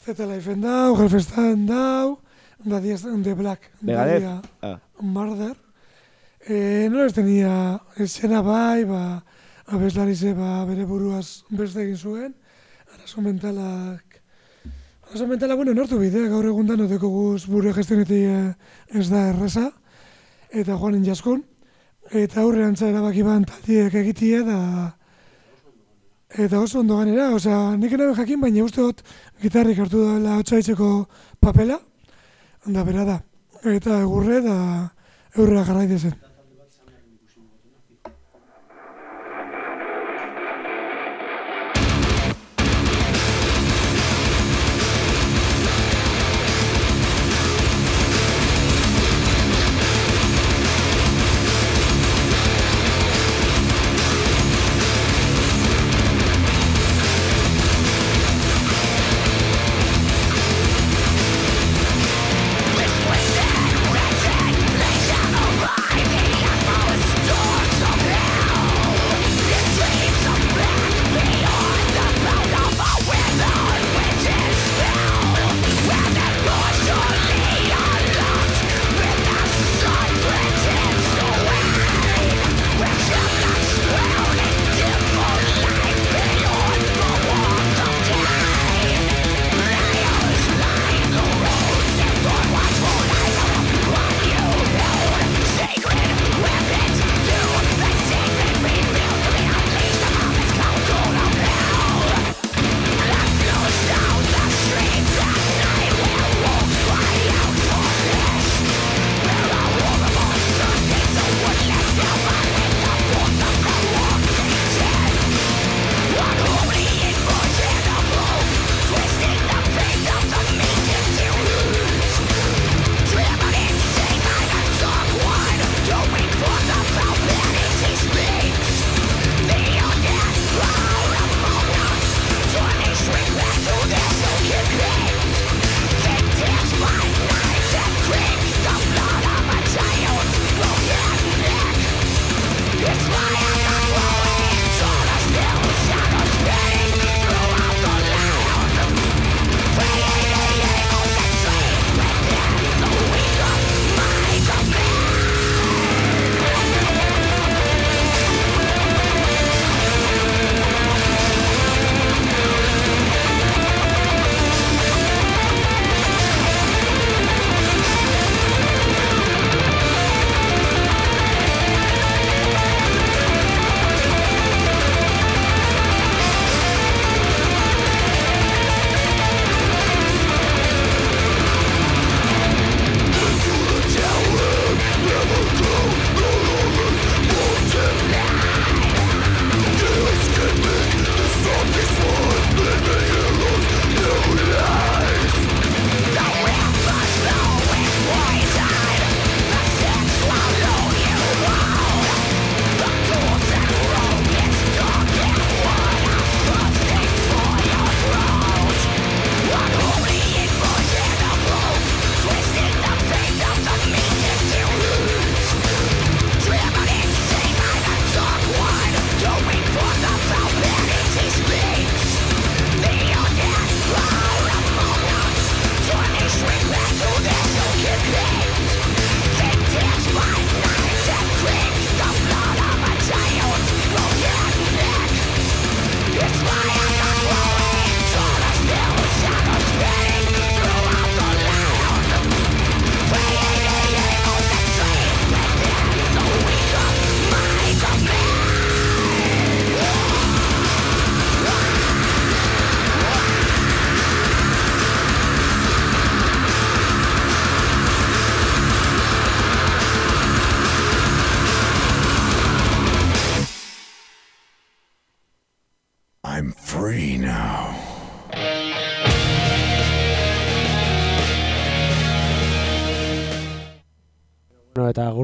Zeta Lifeen dau, Hellfestan dau, da Diez de Black. Megadeth. Ah. Murder. Eh, no ez tenia esena bai, ba, abeslari ze ba, bere buruaz beste egin zuen, arazo mentalak Arazo mentala, bueno, nortu bidea, gaur egun da noteko guz buru gestionetik eh, ez da erreza, eta joanen jaskun, eta aurrean erabaki ban taldiek egitie, da eta oso ondo ganera, osea, nik enaben jakin, baina uste dut gitarrik hartu dela hotxaitzeko papela, da bera da, eta egurre da eurrea jarrai dezen.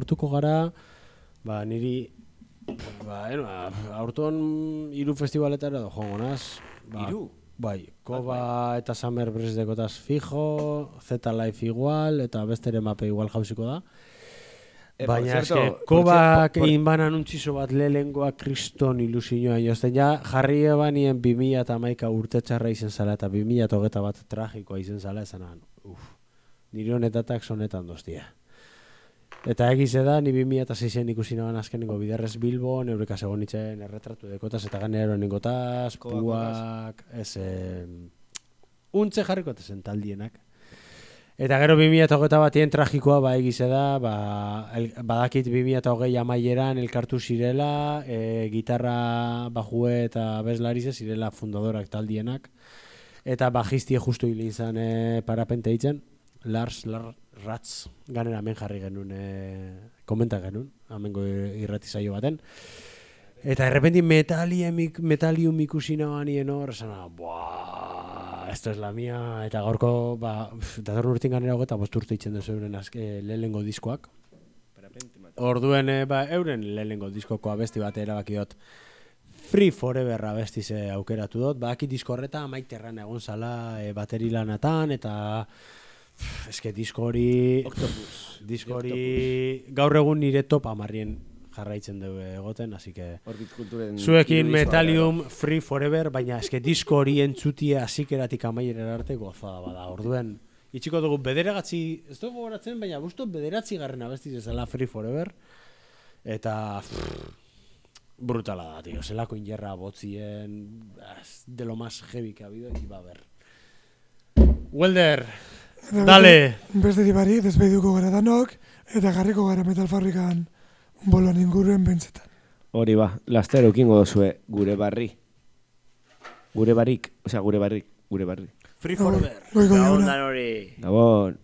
Eta agurtuko gara, ba, niri, ba, eno, aurton hiru festivaletara edo joango naz. Ba, Hiru? Bai, Koba eta Summer Breeze dekotaz fijo, Z Life igual, eta bestere mape igual jauziko da. Por Baina eske, Kobak egin ban anuntzizo bat lehengoa kriston ilusioa jozten ja, jarri ebanien 2000 eta maika urte txarra izen zala eta 2000 eta hogeta bat tragikoa izen zala esanan, uf, nire honetatak sonetan doztia. Eta egize da, ni 2006en ikusi naban azkenengo biderrez Bilbo, neureka segon itzen erretratu dekotaz eta ganero ningotaz, Kobak, puak, ez, em, untze jarriko zen taldienak. Eta gero 2008 batien tragikoa ba egize da, ba, el, badakit 2008 amaieran elkartu zirela, e, gitarra bajue eta bezlarize zirela fundadorak taldienak. Eta bajistie justu hil izan e, parapente itzen, Lars, Lars Ratz, ganera hemen jarri genuen, e, komenta genuen, amengo irrati saio baten. Eta errepenti metaliemik, metalium ikusi nabanien hor, esan, esto es la mía, eta gaurko, ba, pf, datorren urtin ganera hogeta, bost urte itzen duzu euren azke lehenengo diskoak. Orduen, e, ba, euren lehenengo diskoko abesti bat erabaki dut, Free Forever abesti ze aukeratu dut, badaki disko horreta amaiterran egon zala e, bateri lanatan, eta eske disko hori, disko hori gaur egun nire top amarrien jarraitzen dugu egoten, así que zuekin Metalium Free Forever, baina eske disko hori entzutia hasieratik amaierera arte gozada bada. Orduen itxiko dugu bederatzi, ez dugu goratzen, baina busto bederatzi garren abesti zezala Free Forever. Eta pff, brutala da, tío. Zelako injerra botzien, de lo más heavy que ha habido y va a haber. Welder, Eta Dale. Beste, dibari, despediduko gara danok, eta garriko gara metal fabrikan bolon inguruen bentsetan. Hori ba, laster eukingo dozue gure barri. Gure barrik, osea, gure barrik, gure barri. Free Forever. Goiko Gabon jauna. dan hori. Gabon.